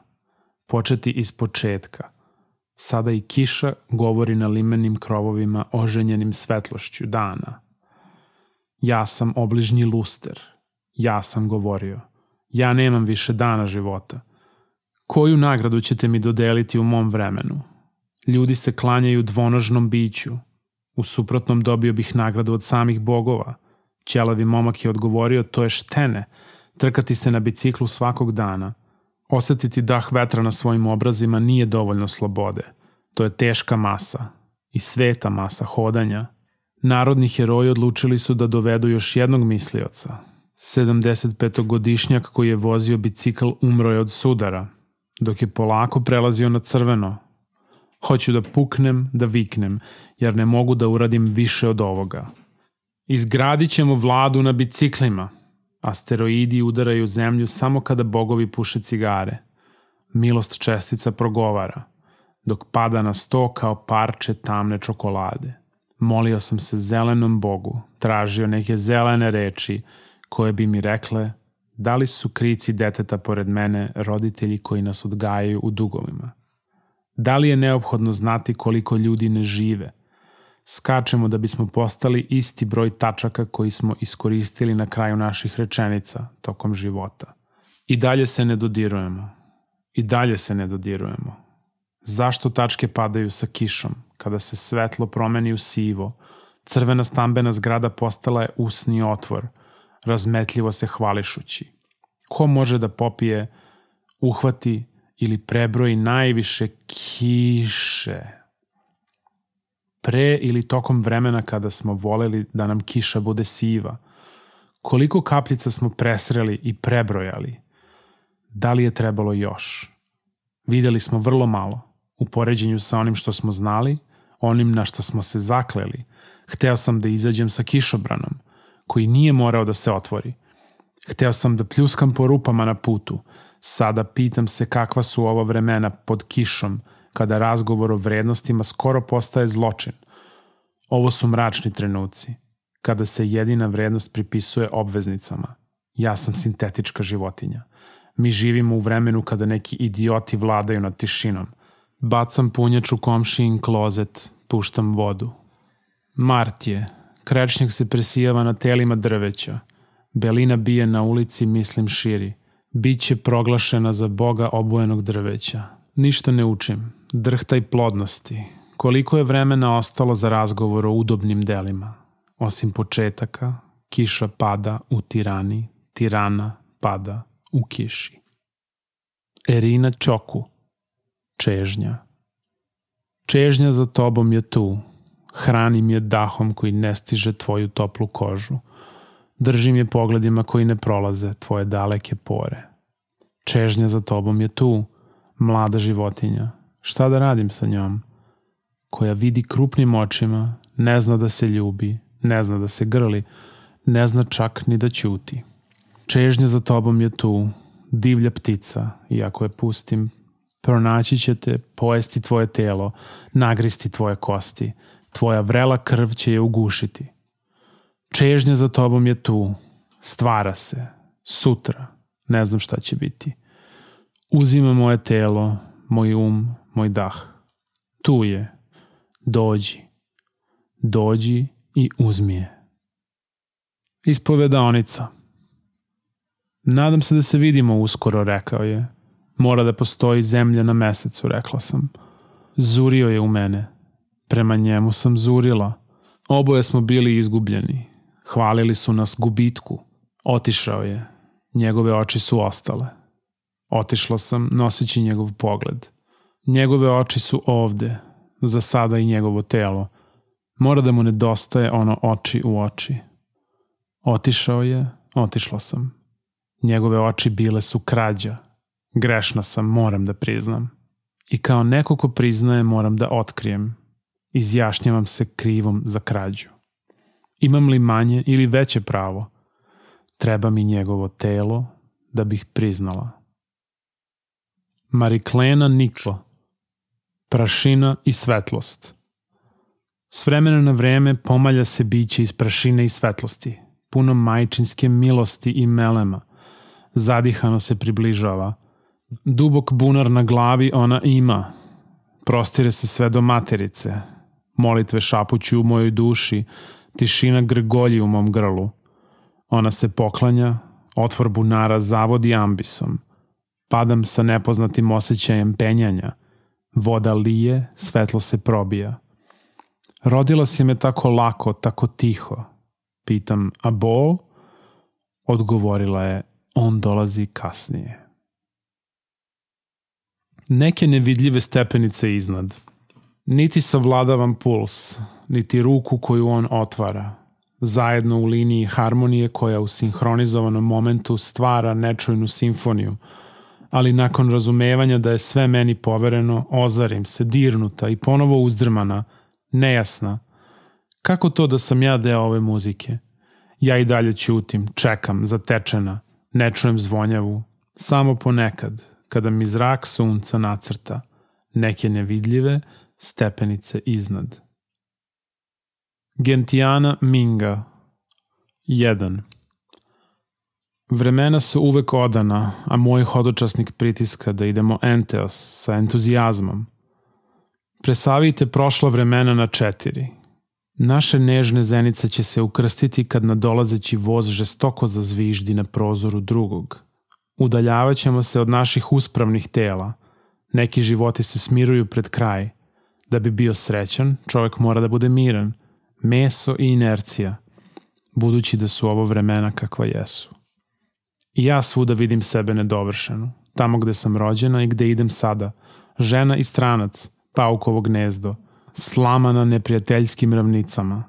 Početi iz početka – Sada i kiša govori na limenim krovovima oženjenim svetlošću dana. Ja sam obližnji luster. Ja sam govorio. Ja nemam više dana života. Koju nagradu ćete mi dodeliti u mom vremenu? Ljudi se klanjaju dvonožnom biću. U suprotnom dobio bih nagradu od samih bogova. Ćelavi momak je odgovorio, to je štene, trkati se na biciklu svakog dana – Osetiti dah vetra na svojim obrazima nije dovoljno slobode. To je teška masa i sveta masa hodanja. Narodni heroji odlučili su da dovedu još jednog mislioca. 75-godišnjak koji je vozio bicikl umro je od sudara, dok je polako prelazio na crveno. Hoću da puknem, da viknem, jer ne mogu da uradim više od ovoga. Izgradit ćemo vladu na biciklima – Asteroidi udaraju zemlju samo kada bogovi puše cigare. Milost čestica progovara, dok pada na sto kao parče tamne čokolade. Molio sam se zelenom bogu, tražio neke zelene reči koje bi mi rekle da li su krici deteta pored mene roditelji koji nas odgajaju u dugovima. Da li je neophodno znati koliko ljudi ne žive – skačemo da bismo postali isti broj tačaka koji smo iskoristili na kraju naših rečenica tokom života. I dalje se ne dodirujemo. I dalje se ne dodirujemo. Zašto tačke padaju sa kišom, kada se svetlo promeni u sivo, crvena stambena zgrada postala je usni otvor, razmetljivo se hvališući. Ko može da popije, uhvati ili prebroji najviše kiše pre ili tokom vremena kada smo voleli da nam kiša bude siva? Koliko kapljica smo presreli i prebrojali? Da li je trebalo još? Videli smo vrlo malo, u poređenju sa onim što smo znali, onim na što smo se zakleli. Hteo sam da izađem sa kišobranom, koji nije morao da se otvori. Hteo sam da pljuskam po rupama na putu. Sada pitam se kakva su ova vremena pod kišom, kada razgovor o vrednostima skoro postaje zločin. Ovo su mračni trenuci, kada se jedina vrednost pripisuje obveznicama. Ja sam sintetička životinja. Mi živimo u vremenu kada neki idioti vladaju nad tišinom. Bacam punjač u komšijin klozet, puštam vodu. Mart je. Krečnjak se presijava na telima drveća. Belina bije na ulici, mislim širi. Biće proglašena za boga obojenog drveća. Ništa ne učim drhtaj plodnosti, koliko je vremena ostalo za razgovor o udobnim delima, osim početaka, kiša pada u tirani, tirana pada u kiši. Erina Čoku, čežnja. Čežnja za tobom je tu, hranim je dahom koji ne stiže tvoju toplu kožu. Držim je pogledima koji ne prolaze tvoje daleke pore. Čežnja za tobom je tu, mlada životinja. Šta da radim sa njom? Koja vidi krupnim očima, ne zna da se ljubi, ne zna da se grli, ne zna čak ni da ćuti. Čežnja za tobom je tu, divlja ptica, i ako je pustim, pronaći će te, pojesti tvoje telo, nagristi tvoje kosti, tvoja vrela krv će je ugušiti. Čežnja za tobom je tu, stvara se, sutra, ne znam šta će biti. Uzima moje telo, moj um, moj dah. Tu je, dođi, dođi i uzmi je. Ispovedaonica Nadam se da se vidimo uskoro, rekao je. Mora da postoji zemlja na mesecu, rekla sam. Zurio je u mene. Prema njemu sam zurila. Oboje smo bili izgubljeni. Hvalili su nas gubitku. Otišao je. Njegove oči su ostale. Otišla sam noseći njegov pogled. Njegove oči su ovde, za sada i njegovo telo. Mora da mu nedostaje ono oči u oči. Otišao je, otišla sam. Njegove oči bile su krađa. Grešna sam, moram da priznam. I kao neko ko priznaje, moram da otkrijem. Izjašnjavam se krivom za krađu. Imam li manje ili veće pravo? Treba mi njegovo telo da bih priznala. Mariklena Niklo Prašina i svetlost S vremena na vreme pomalja se biće iz prašine i svetlosti, puno majčinske milosti i melema, zadihano se približava. Dubok bunar na glavi ona ima, prostire se sve do materice, molitve šapuću u mojoj duši, tišina grgolji u mom grlu. Ona se poklanja, otvor bunara zavodi ambisom. Padam sa nepoznatim osjećajem penjanja. Voda lije, svetlo se probija. Rodila si me tako lako, tako tiho. Pitam, a bol? Odgovorila je, on dolazi kasnije. Neke nevidljive stepenice iznad. Niti savladavam puls, niti ruku koju on otvara, zajedno u liniji harmonije koja u sinhronizovanom momentu stvara nečujnu simfoniju, ali nakon razumevanja da je sve meni povereno, ozarim se, dirnuta i ponovo uzdrmana, nejasna. Kako to da sam ja deo ove muzike? Ja i dalje ćutim, čekam, zatečena, Ne čujem zvonjavu, samo ponekad, kada mi zrak sunca nacrta neke nevidljive stepenice iznad. Gentiana Minga 1. Vremena su uvek odana, a moj hodočasnik pritiska da idemo enteos sa entuzijazmom. Presavite prošla vremena na četiri – Naše nežne zenice će se ukrstiti kad nadolazeći voz žestoko zazviždi na prozoru drugog. Udaljavaćemo se od naših uspravnih tela. Neki životi se smiruju pred kraj. Da bi bio srećan, čovek mora da bude miran. Meso i inercija. Budući da su ovo vremena kakva jesu. I ja svuda vidim sebe nedovršenu. Tamo gde sam rođena i gde idem sada. Žena i stranac, paukovo gnezdo – slama na neprijateljskim ravnicama,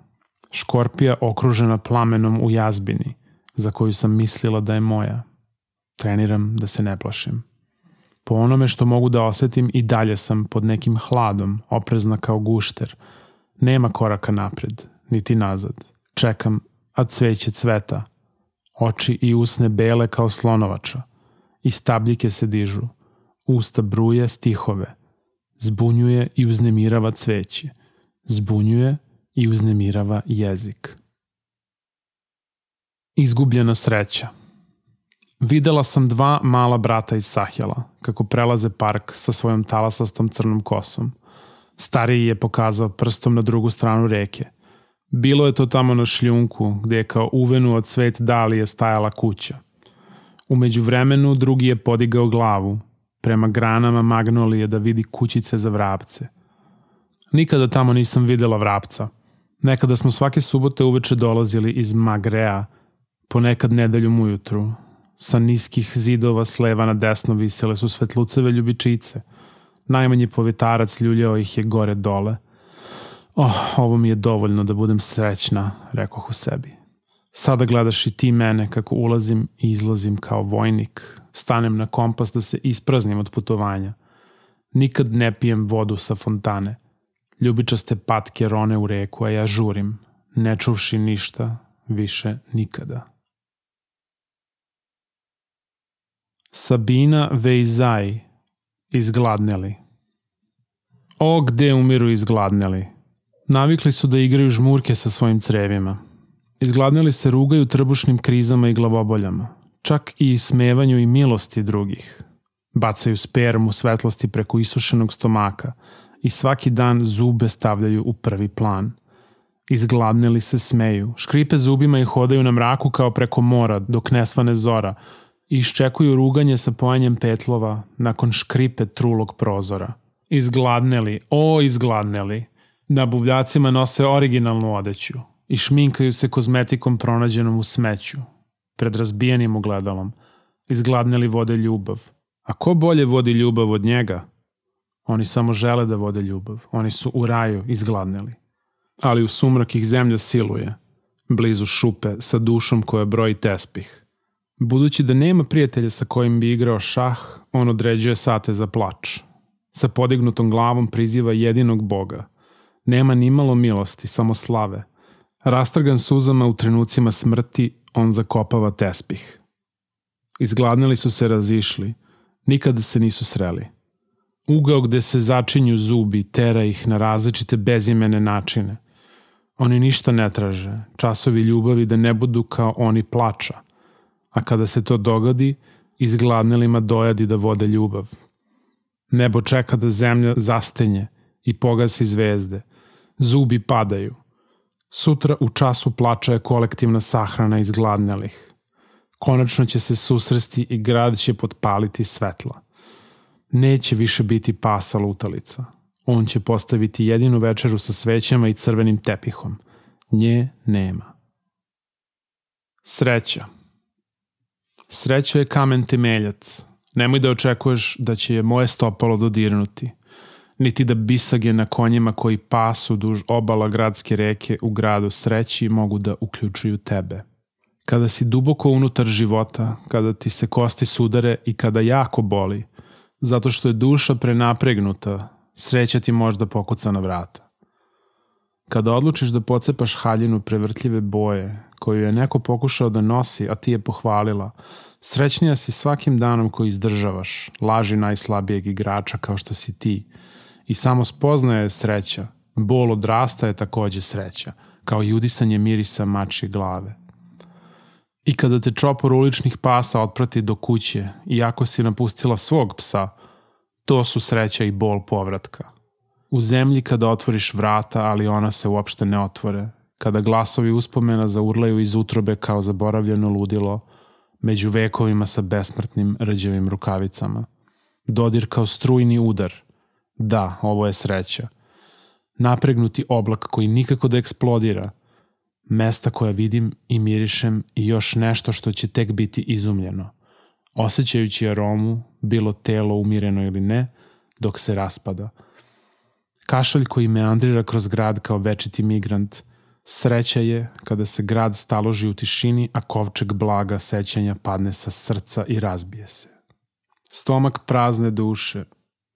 škorpija okružena plamenom u jazbini, za koju sam mislila da je moja. Treniram da se ne plašim. Po onome što mogu da osetim i dalje sam pod nekim hladom, oprezna kao gušter. Nema koraka napred, niti nazad. Čekam, a cveće cveta. Oči i usne bele kao slonovača. I stabljike se dižu. Usta bruje stihove – zbunjuje i uznemirava cveće, zbunjuje i uznemirava jezik. Izgubljena sreća Videla sam dva mala brata iz Sahjela, kako prelaze park sa svojom talasastom crnom kosom. Stariji je pokazao prstom na drugu stranu reke. Bilo je to tamo na šljunku, gde je kao uvenu od svet dalije stajala kuća. Umeđu vremenu drugi je podigao glavu, prema granama magnolije da vidi kućice za vrapce. Nikada tamo nisam videla vrapca. Nekada smo svake subote uveče dolazili iz Magrea, ponekad nedeljom ujutru. Sa niskih zidova s leva na desno visele su svetluceve ljubičice. Najmanji povitarac ljuljao ih je gore dole. Oh, ovo mi je dovoljno da budem srećna, rekoh u sebi. Sada gledaš i ti mene kako ulazim i izlazim kao vojnik. Stanem na kompas da se ispraznim od putovanja. Nikad ne pijem vodu sa fontane. Ljubičaste patke rone u reku, a ja žurim, ne čuvši ništa, više nikada. Sabina Vejzaj, izgladneli. O, gde umiru izgladneli? Navikli su da igraju žmurke sa svojim crevima. Izgladneli se rugaju trbušnim krizama i glavoboljama, čak i smevanju i milosti drugih. Bacaju spermu svetlosti preko isušenog stomaka i svaki dan zube stavljaju u prvi plan. Izgladneli se smeju, škripe zubima i hodaju na mraku kao preko mora dok ne svane zora i iščekuju ruganje sa pojanjem petlova nakon škripe trulog prozora. Izgladneli, o izgladneli, na buvljacima nose originalnu odeću i šminkaju se kozmetikom pronađenom u smeću, pred razbijenim ogledalom, izgladneli vode ljubav. A ko bolje vodi ljubav od njega? Oni samo žele da vode ljubav. Oni su u raju izgladneli. Ali u sumrak ih zemlja siluje, blizu šupe, sa dušom koja broji tespih. Budući da nema prijatelja sa kojim bi igrao šah, on određuje sate za plač. Sa podignutom glavom priziva jedinog boga. Nema ni malo milosti, samo slave. Rastrgan suzama u trenucima smrti, on zakopava tespih. Izgladnili su se razišli, nikada se nisu sreli. Ugao gde se začinju zubi tera ih na različite bezimene načine. Oni ništa ne traže, časovi ljubavi da ne budu kao oni plača, a kada se to dogodi, izgladnelima dojadi da vode ljubav. Nebo čeka da zemlja zastenje i pogasi zvezde. Zubi padaju. Sutra u času plača je kolektivna sahrana izgladnelih. Konačno će se susresti i grad će potpaliti svetla. Neće više biti pasa lutalica. On će postaviti jedinu večeru sa svećama i crvenim tepihom. Nje nema. Sreća. Sreća je kamen temeljac. Nemoj da očekuješ da će je moje stopalo dodirnuti. Niti da bisage na konjima koji pasu duž obala gradske reke u gradu sreći mogu da uključuju tebe. Kada si duboko unutar života, kada ti se kosti sudare i kada jako boli, zato što je duša prenapregnuta, sreća ti možda pokuca na vrata. Kada odlučiš da pocepaš haljinu prevrtljive boje, koju je neko pokušao da nosi, a ti je pohvalila, srećnija si svakim danom koji izdržavaš, laži najslabijeg igrača kao što si ti. I samo spoznaje je sreća, bol odrasta je takođe sreća, kao i udisanje mirisa mačje glave. I kada te čopor uličnih pasa otprati do kuće, iako si napustila svog psa, to su sreća i bol povratka. U zemlji kada otvoriš vrata, ali ona se uopšte ne otvore, kada glasovi uspomena zaurlaju iz utrobe kao zaboravljeno ludilo, među vekovima sa besmrtnim rđavim rukavicama. Dodir kao strujni udar. Da, ovo je sreća. Napregnuti oblak koji nikako da eksplodira – mesta koja vidim i mirišem i još nešto što će tek biti izumljeno, osjećajući aromu, bilo telo umireno ili ne, dok se raspada. Kašalj koji meandrira kroz grad kao večiti migrant, sreća je kada se grad staloži u tišini, a kovčeg blaga sećanja padne sa srca i razbije se. Stomak prazne duše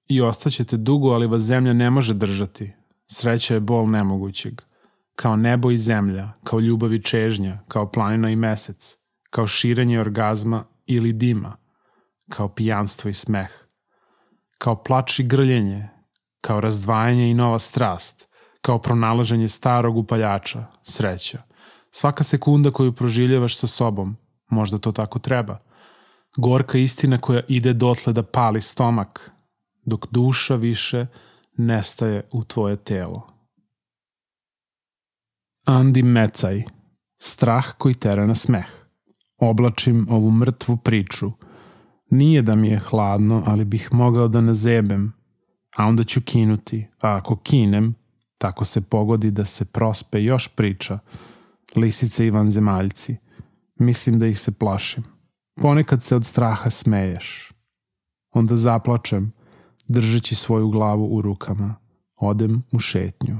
i ostaćete dugo, ali vas zemlja ne može držati. Sreća je bol nemogućeg – kao nebo i zemlja, kao ljubav i čežnja, kao planina i mesec, kao širenje orgazma ili dima, kao pijanstvo i smeh, kao plač i grljenje, kao razdvajanje i nova strast, kao pronalaženje starog upaljača, sreća. Svaka sekunda koju proživljavaš sa sobom, možda to tako treba. Gorka istina koja ide dotle da pali stomak, dok duša više nestaje u tvoje telo. Andi Mecaj. Strah koji tera na smeh. Oblačim ovu mrtvu priču. Nije da mi je hladno, ali bih mogao da nazebem, a onda ću kinuti, a ako kinem, tako se pogodi da se prospe još priča. Lisice i vanzemaljci. Mislim da ih se plašim. Ponekad se od straha smeješ. Onda zaplačem, držeći svoju glavu u rukama. Odem u šetnju.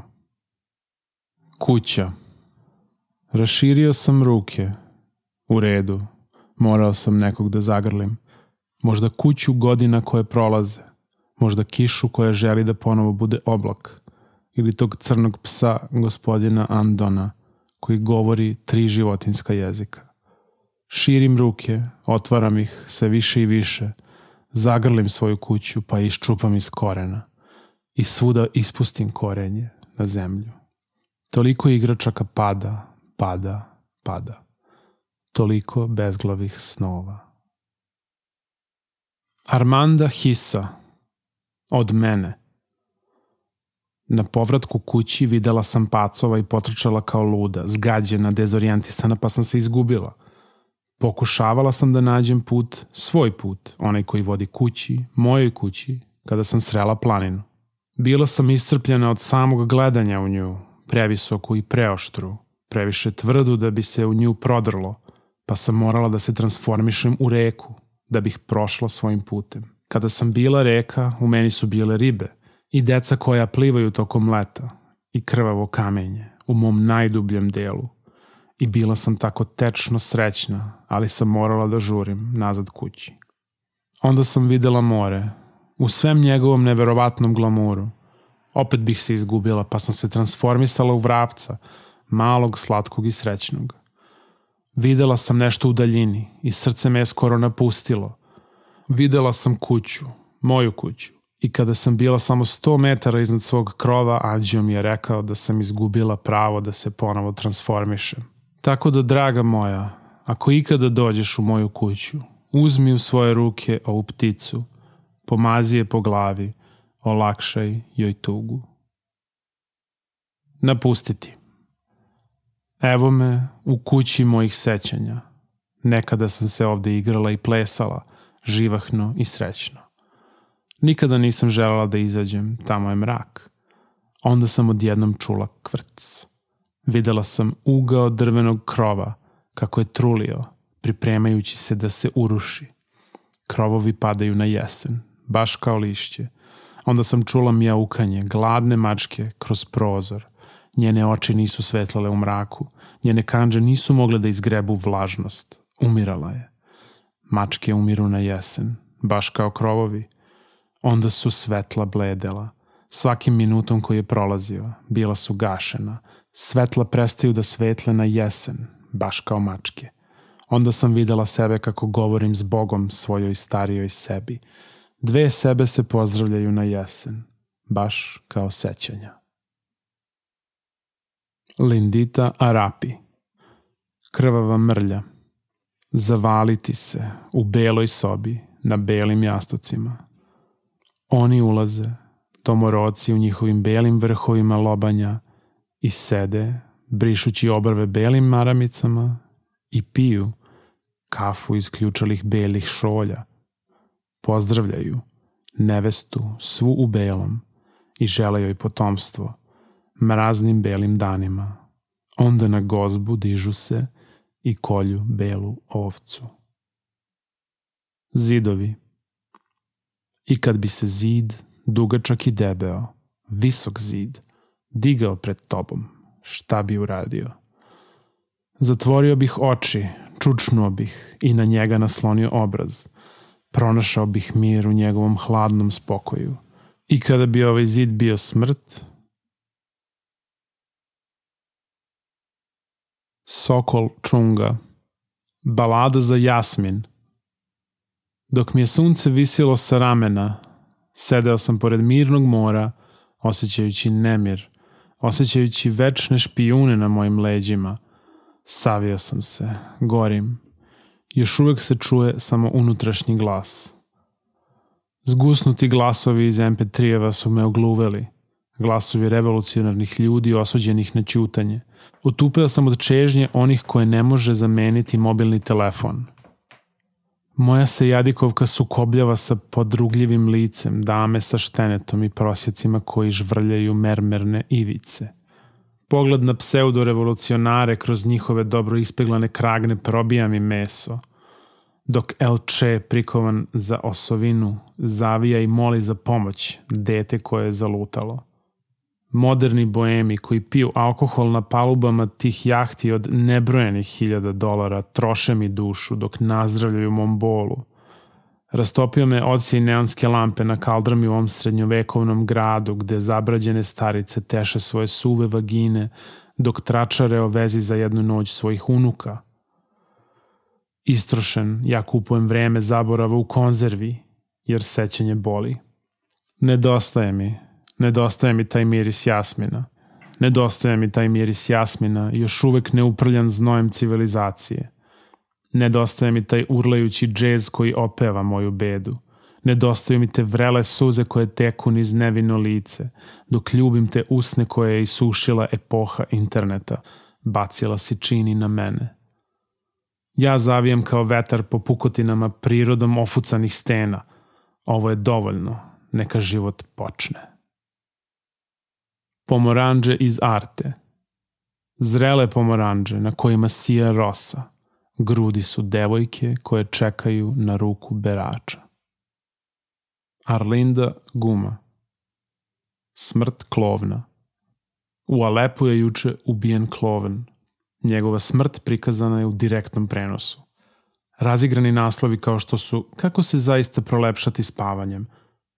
Kuća. Raširio sam ruke. U redu. Morao sam nekog da zagrlim. Možda kuću godina koje prolaze. Možda kišu koja želi da ponovo bude oblak. Ili tog crnog psa gospodina Andona koji govori tri životinska jezika. Širim ruke, otvaram ih sve više i više, zagrlim svoju kuću pa iščupam iz korena i svuda ispustim korenje na zemlju. Toliko igračaka pada, pada, pada. Toliko bezglavih snova. Armanda Hissa Od mene Na povratku kući videla sam pacova i potrčala kao luda, zgađena, dezorijentisana, pa sam se izgubila. Pokušavala sam da nađem put, svoj put, onaj koji vodi kući, mojoj kući, kada sam srela planinu. Bila sam iscrpljena od samog gledanja u nju, previsoku i preoštru, previše tvrdu da bi se u nju prodrlo, pa sam morala da se transformišem u reku, da bih prošla svojim putem. Kada sam bila reka, u meni su bile ribe i deca koja plivaju tokom leta i krvavo kamenje u mom najdubljem delu. I bila sam tako tečno srećna, ali sam morala da žurim nazad kući. Onda sam videla more, u svem njegovom neverovatnom glamuru. Opet bih se izgubila, pa sam se transformisala u vrapca, malog, slatkog i srećnog. Videla sam nešto u daljini i srce me je skoro napustilo. Videla sam kuću, moju kuću. I kada sam bila samo 100 metara iznad svog krova, Anđeo mi je rekao da sam izgubila pravo da se ponovo transformišem. Tako da, draga moja, ako ikada dođeš u moju kuću, uzmi u svoje ruke ovu pticu, pomazi je po glavi, olakšaj joj tugu. Napustiti. Evo me u kući mojih sećanja. Nekada sam se ovde igrala i plesala, živahno i srećno. Nikada nisam želela da izađem, tamo je mrak. Onda sam odjednom čula kvrc. Videla sam ugao drvenog krova, kako je trulio, pripremajući se da se uruši. Krovovi padaju na jesen, baš kao lišće. Onda sam čula mjaukanje, gladne mačke kroz prozor. Njene oči nisu svetlale u mraku, njene kanđe nisu mogle da izgrebu vlažnost. Umirala je. Mačke umiru na jesen, baš kao krovovi. Onda su svetla bledela. Svakim minutom koji je prolazio, bila su gašena. Svetla prestaju da svetle na jesen, baš kao mačke. Onda sam videla sebe kako govorim s Bogom svojoj starijoj sebi. Dve sebe se pozdravljaju na jesen, baš kao sećanja. Lindita Arapi Krvava mrlja Zavaliti se u beloj sobi na belim jastucima. Oni ulaze, domoroci u njihovim belim vrhovima lobanja i sede, brišući obrve belim maramicama i piju kafu iz ključalih belih šolja. Pozdravljaju nevestu svu u belom i žele joj potomstvo mraznim belim danima. Onda na gozbu dižu se i kolju belu ovcu. Zidovi I kad bi se zid, dugačak i debeo, visok zid, digao pred tobom, šta bi uradio? Zatvorio bih oči, čučnuo bih i na njega naslonio obraz. Pronašao bih mir u njegovom hladnom spokoju. I kada bi ovaj zid bio smrt, Sokol Čunga Balada za Jasmin Dok mi je sunce visilo sa ramena, sedeo sam pored mirnog mora, osjećajući nemir, osjećajući večne špijune na mojim leđima. Savio sam se, gorim. Još uvek se čuje samo unutrašnji glas. Zgusnuti glasovi iz MP3-eva su me ogluveli. Glasovi revolucionarnih ljudi osuđenih na ćutanje. Utupeo sam od čežnje onih koje ne može zameniti mobilni telefon – Moja se jadikovka sukobljava sa podrugljivim licem, dame sa štenetom i prosjecima koji žvrljaju mermerne ivice. Pogled na pseudorevolucionare kroz njihove dobro ispeglane kragne probija mi meso, dok Elče prikovan za osovinu zavija i moli za pomoć dete koje je zalutalo. Moderni boemi koji piju alkohol na palubama tih jahti od nebrojenih hiljada dolara troše mi dušu dok nazdravljaju mom bolu. Rastopio me odsjej neonske lampe na kaldrami u ovom srednjovekovnom gradu gde zabrađene starice teše svoje suve vagine dok tračare o vezi za jednu noć svojih unuka. Istrošen, ja kupujem vreme zaborava u konzervi, jer sećanje boli. Nedostaje mi, nedostaje mi taj miris jasmina. Nedostaje mi taj miris jasmina, još uvek neuprljan znojem civilizacije. Nedostaje mi taj urlajući džez koji opeva moju bedu. Nedostaju mi te vrele suze koje teku niz nevino lice, dok ljubim te usne koje je isušila epoha interneta, bacila si čini na mene. Ja zavijem kao vetar po pukotinama prirodom ofucanih stena. Ovo je dovoljno, neka život počne. Pomoranđe iz Arte Zrele pomoranđe na kojima sija rosa. Grudi su devojke koje čekaju na ruku berača. Arlinda Guma Smrt klovna U Alepu je juče ubijen kloven. Njegova smrt prikazana je u direktnom prenosu. Razigrani naslovi kao što su Kako se zaista prolepšati spavanjem,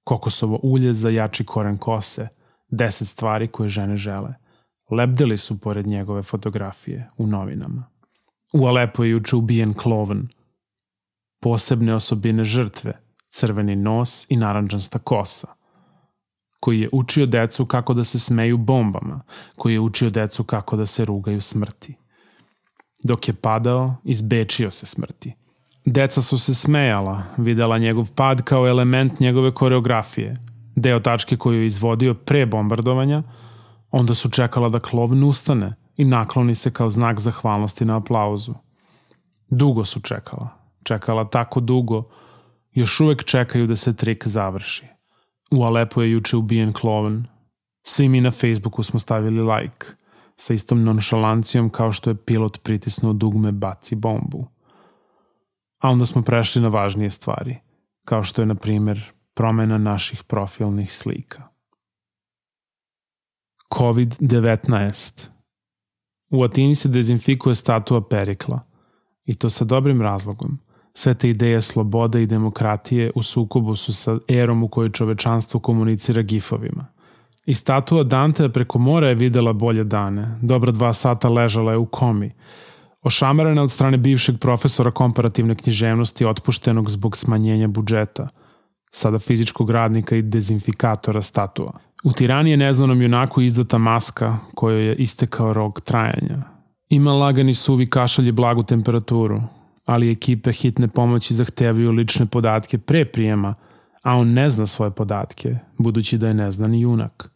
Kokosovo ulje za jači koren kose, 10 stvari koje žene žele. Lebdeli su pored njegove fotografije u novinama. U Alepu je juče ubijen kloven. Posebne osobine žrtve – crveni nos i naranđasta kosa, koji je učio decu kako da se smeju bombama, koji je učio decu kako da se rugaju smrti. Dok je padao, izbečio se smrti. Deca su se smejala, videla njegov pad kao element njegove koreografije, deo tačke koju je izvodio pre bombardovanja, onda su čekala da klovn ustane i nakloni se kao znak zahvalnosti na aplauzu. Dugo su čekala, čekala tako dugo još uvek čekaju da se trik završi. U Alepu je juče ubijen kloven. Svi mi na Facebooku smo stavili like, sa istom nonšalancijom kao što je pilot pritisnuo dugme baci bombu. A onda smo prešli na važnije stvari, kao što je, na primer, promena naših profilnih slika. COVID-19 U Atini se dezinfikuje statua Perikla, i to sa dobrim razlogom – Sve te ideje slobode i demokratije u sukobu su sa erom u kojoj čovečanstvo komunicira gifovima. I statua Dantea preko mora je videla bolje dane. Dobra dva sata ležala je u komi. Ošamarena od strane bivšeg profesora komparativne književnosti otpuštenog zbog smanjenja budžeta. Sada fizičkog radnika i dezinfikatora statua. U tirani je neznanom junaku izdata maska kojoj je istekao rok trajanja. Ima lagani suvi kašalj i blagu temperaturu ali ekipe hitne pomoći zahtevaju lične podatke pre prijema, a on ne zna svoje podatke, budući da je neznani junak.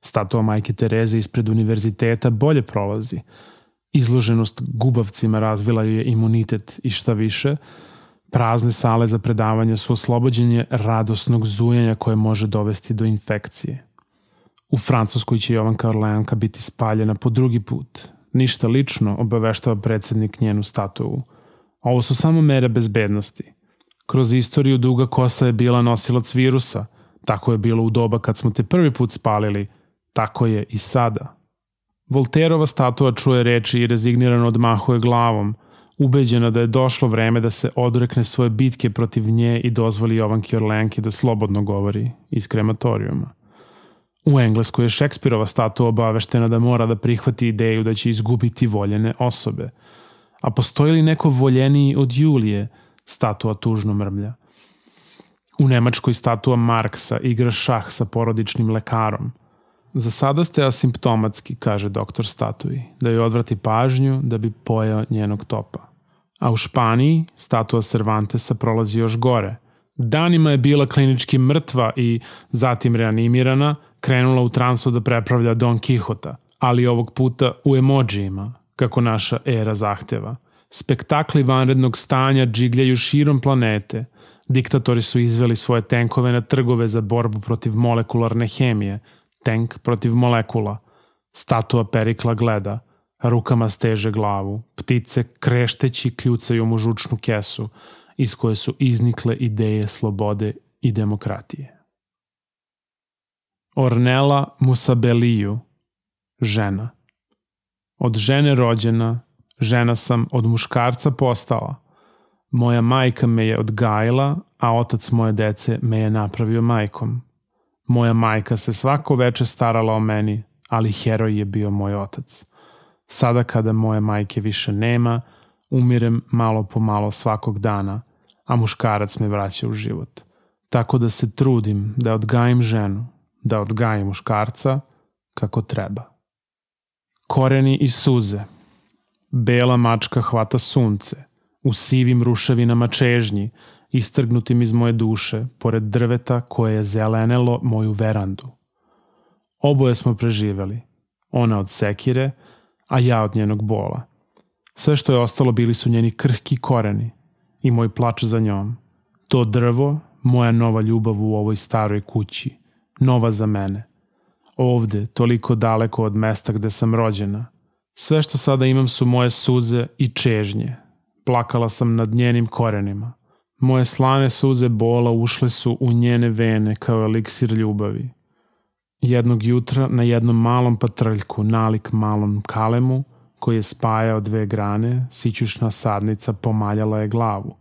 Statua majke Tereze ispred univerziteta bolje prolazi. Izloženost gubavcima razvila je imunitet i šta više, prazne sale za predavanje su oslobođenje radosnog zujanja koje može dovesti do infekcije. U Francuskoj će Jovanka Orleanka biti spaljena po drugi put. Ništa lično obaveštava predsednik njenu statuju – Ovo su samo mere bezbednosti. Kroz istoriju duga kosa je bila nosilac virusa, tako je bilo u doba kad smo te prvi put spalili, tako je i sada. Volterova statua čuje reči i rezignirano odmahuje glavom, ubeđena da je došlo vreme da se odrekne svoje bitke protiv nje i dozvoli Jovanki Orlenki da slobodno govori iz krematorijuma. U Engleskoj je Šekspirova statua obaveštena da mora da prihvati ideju da će izgubiti voljene osobe – A postoji li neko voljeniji od Julije, statua tužno mrmlja? U Nemačkoj statua Marksa igra šah sa porodičnim lekarom. Za sada ste asimptomatski, kaže doktor statui, da joj odvrati pažnju da bi pojao njenog topa. A u Španiji statua Cervantesa prolazi još gore. Danima je bila klinički mrtva i zatim reanimirana, krenula u transu da prepravlja Don Kihota, ali ovog puta u emojijima, kako naša era zahteva. Spektakli vanrednog stanja džigljaju širom planete. Diktatori su izveli svoje tenkove na trgove za borbu protiv molekularne hemije. Tenk protiv molekula. Statua Perikla gleda. Rukama steže glavu. Ptice krešteći kljucaju mu žučnu kesu iz koje su iznikle ideje slobode i demokratije. Ornela Musabeliju, žena. Od žene rođena, žena sam od muškarca postala. Moja majka me je odgajila, a otac moje dece me je napravio majkom. Moja majka se svako veče starala o meni, ali heroj je bio moj otac. Sada kada moje majke više nema, umirem malo po malo svakog dana, a muškarac me vraća u život. Tako da se trudim da odgajim ženu, da odgajim muškarca kako treba. Koreni i suze. Bela mačka hvata sunce, u sivim ruševinama čežnji, istrgnutim iz moje duše, pored drveta koje je zelenelo moju verandu. Oboje smo preživeli, ona od sekire, a ja od njenog bola. Sve što je ostalo bili su njeni krhki koreni i moj plač za njom. To drvo, moja nova ljubav u ovoj staroj kući, nova za mene. Ovde, toliko daleko od mesta gde sam rođena. Sve što sada imam su moje suze i čežnje. Plakala sam nad njenim korenima. Moje slane suze bola ušle su u njene vene kao eliksir ljubavi. Jednog jutra na jednom malom patrljku nalik malom kalemu, koji je spajao dve grane, sićušna sadnica pomaljala je glavu.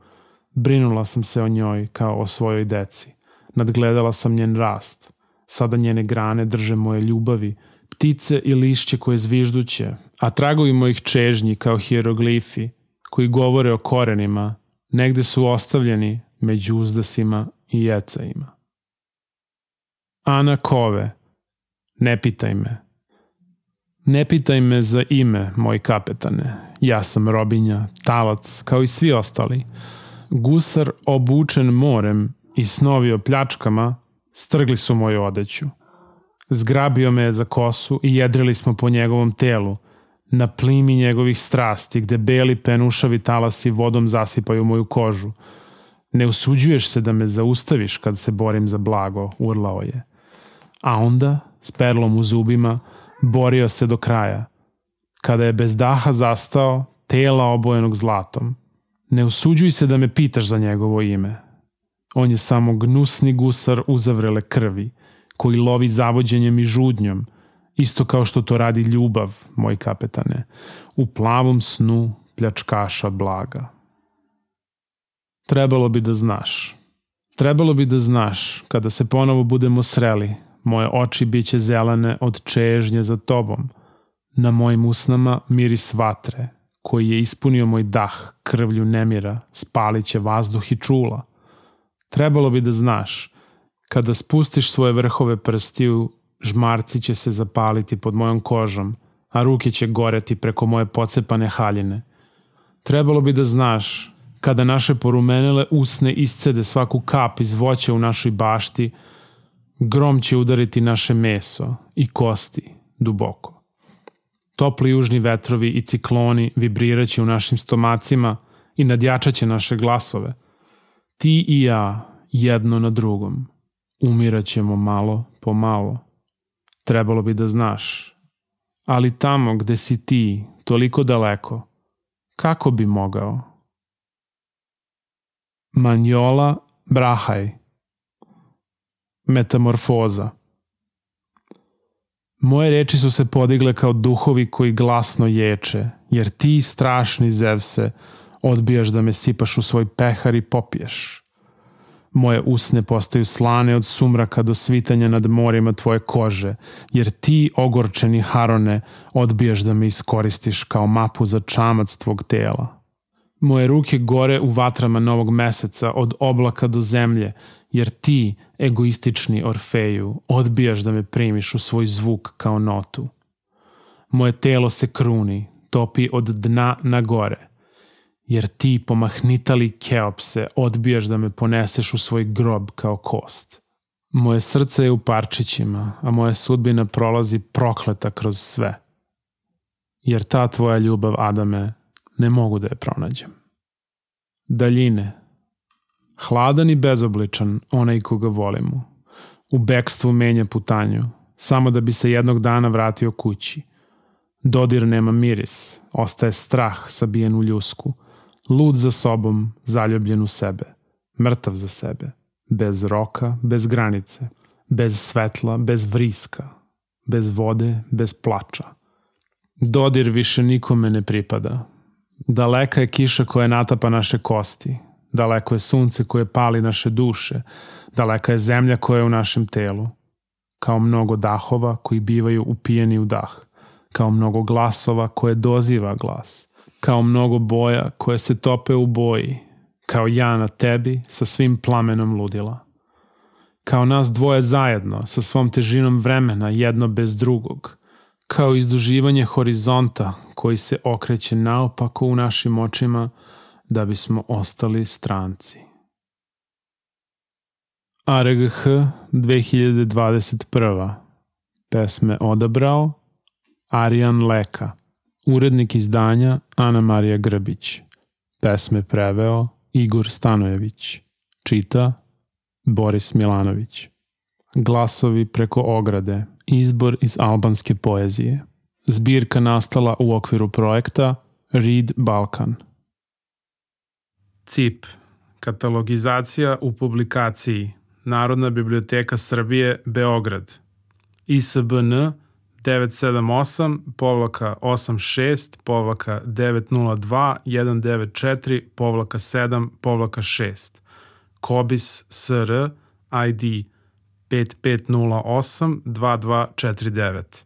Brinula sam se o njoj kao o svojoj deci. Nadgledala sam njen rast. Sada njene grane drže moje ljubavi, ptice i lišće koje zvižduće, a tragovi mojih čežnji kao hieroglifi, koji govore o korenima, negde su ostavljeni među uzdasima i jecajima. Ana Kove, ne pitaj me. Ne pitaj me za ime, moj kapetane. Ja sam robinja, talac, kao i svi ostali. Gusar obučen morem i snovi o pljačkama strgli su moju odeću. Zgrabio me je za kosu i jedrili smo po njegovom telu, na plimi njegovih strasti, gde beli penušavi talasi vodom zasipaju moju kožu. Ne usuđuješ se da me zaustaviš kad se borim za blago, urlao je. A onda, s perlom u zubima, borio se do kraja. Kada je bez daha zastao, tela obojenog zlatom. Ne usuđuj se da me pitaš za njegovo ime. On je samo gnusni gusar uzavrele krvi, koji lovi zavođenjem i žudnjom, isto kao što to radi ljubav, moj kapetane, u plavom snu pljačkaša blaga. Trebalo bi da znaš. Trebalo bi da znaš, kada se ponovo budemo sreli, moje oči biće zelene od čežnje za tobom. Na mojim usnama miris vatre, koji je ispunio moj dah krvlju nemira, spaliće vazduh i čula. Trebalo bi da znaš, kada spustiš svoje vrhove prstiju, žmarci će se zapaliti pod mojom kožom, a ruke će goreti preko moje pocepane haljine. Trebalo bi da znaš, kada naše porumenele usne iscede svaku kap iz voća u našoj bašti, Grom će udariti naše meso i kosti duboko. Topli južni vetrovi i cikloni vibriraće u našim stomacima i nadjačaće naše glasove. Ti i ja, jedno na drugom, umiraćemo malo po malo. Trebalo bi da znaš. Ali tamo gde si ti, toliko daleko, kako bi mogao? Manjola Brahaj Metamorfoza Moje reči su se podigle kao duhovi koji glasno ječe, jer ti, strašni Zevse, odbijaš da me sipaš u svoj pehar i popiješ. Moje usne postaju slane od sumraka do svitanja nad morima tvoje kože, jer ti, ogorčeni Harone, odbijaš da me iskoristiš kao mapu za čamac tvog tela. Moje ruke gore u vatrama novog meseca od oblaka do zemlje, jer ti, egoistični Orfeju, odbijaš da me primiš u svoj zvuk kao notu. Moje telo se kruni, topi od dna na gore, jer ti, pomahnitali Keopse, odbijaš da me poneseš u svoj grob kao kost. Moje srce je u parčićima, a moja sudbina prolazi prokleta kroz sve. Jer ta tvoja ljubav, Adame, ne mogu da je pronađem. Daljine. Hladan i bezobličan, onaj koga volimo. U bekstvu menja putanju, samo da bi se jednog dana vratio kući. Dodir nema miris, ostaje strah sabijen u ljusku, lud za sobom, zaljubljen u sebe, mrtav za sebe, bez roka, bez granice, bez svetla, bez vriska, bez vode, bez plača. Dodir više nikome ne pripada. Daleka je kiša koja natapa naše kosti, daleko je sunce koje pali naše duše, daleka je zemlja koja je u našem telu, kao mnogo dahova koji bivaju upijeni u dah, kao mnogo glasova koje doziva glas, kao mnogo boja koje se tope u boji, kao ja na tebi sa svim plamenom ludila. Kao nas dvoje zajedno, sa svom težinom vremena, jedno bez drugog, kao izduživanje horizonta koji se okreće naopako u našim očima da bismo ostali stranci. ARGH 2021. Pesme odabrao Arijan Leka Urednik izdanja Ana Marija Grbić. Pesme preveo Igor Stanojević. Čita Boris Milanović. Glasovi preko ograde. Izbor iz albanske poezije. Zbirka nastala u okviru projekta Read Balkan. CIP. Katalogizacija u publikaciji. Narodna biblioteka Srbije, Beograd. ISBN 978 povlaka 86 povlaka 902 194 povlaka 7 povlaka 6. Kobis SR ID 5508 2249.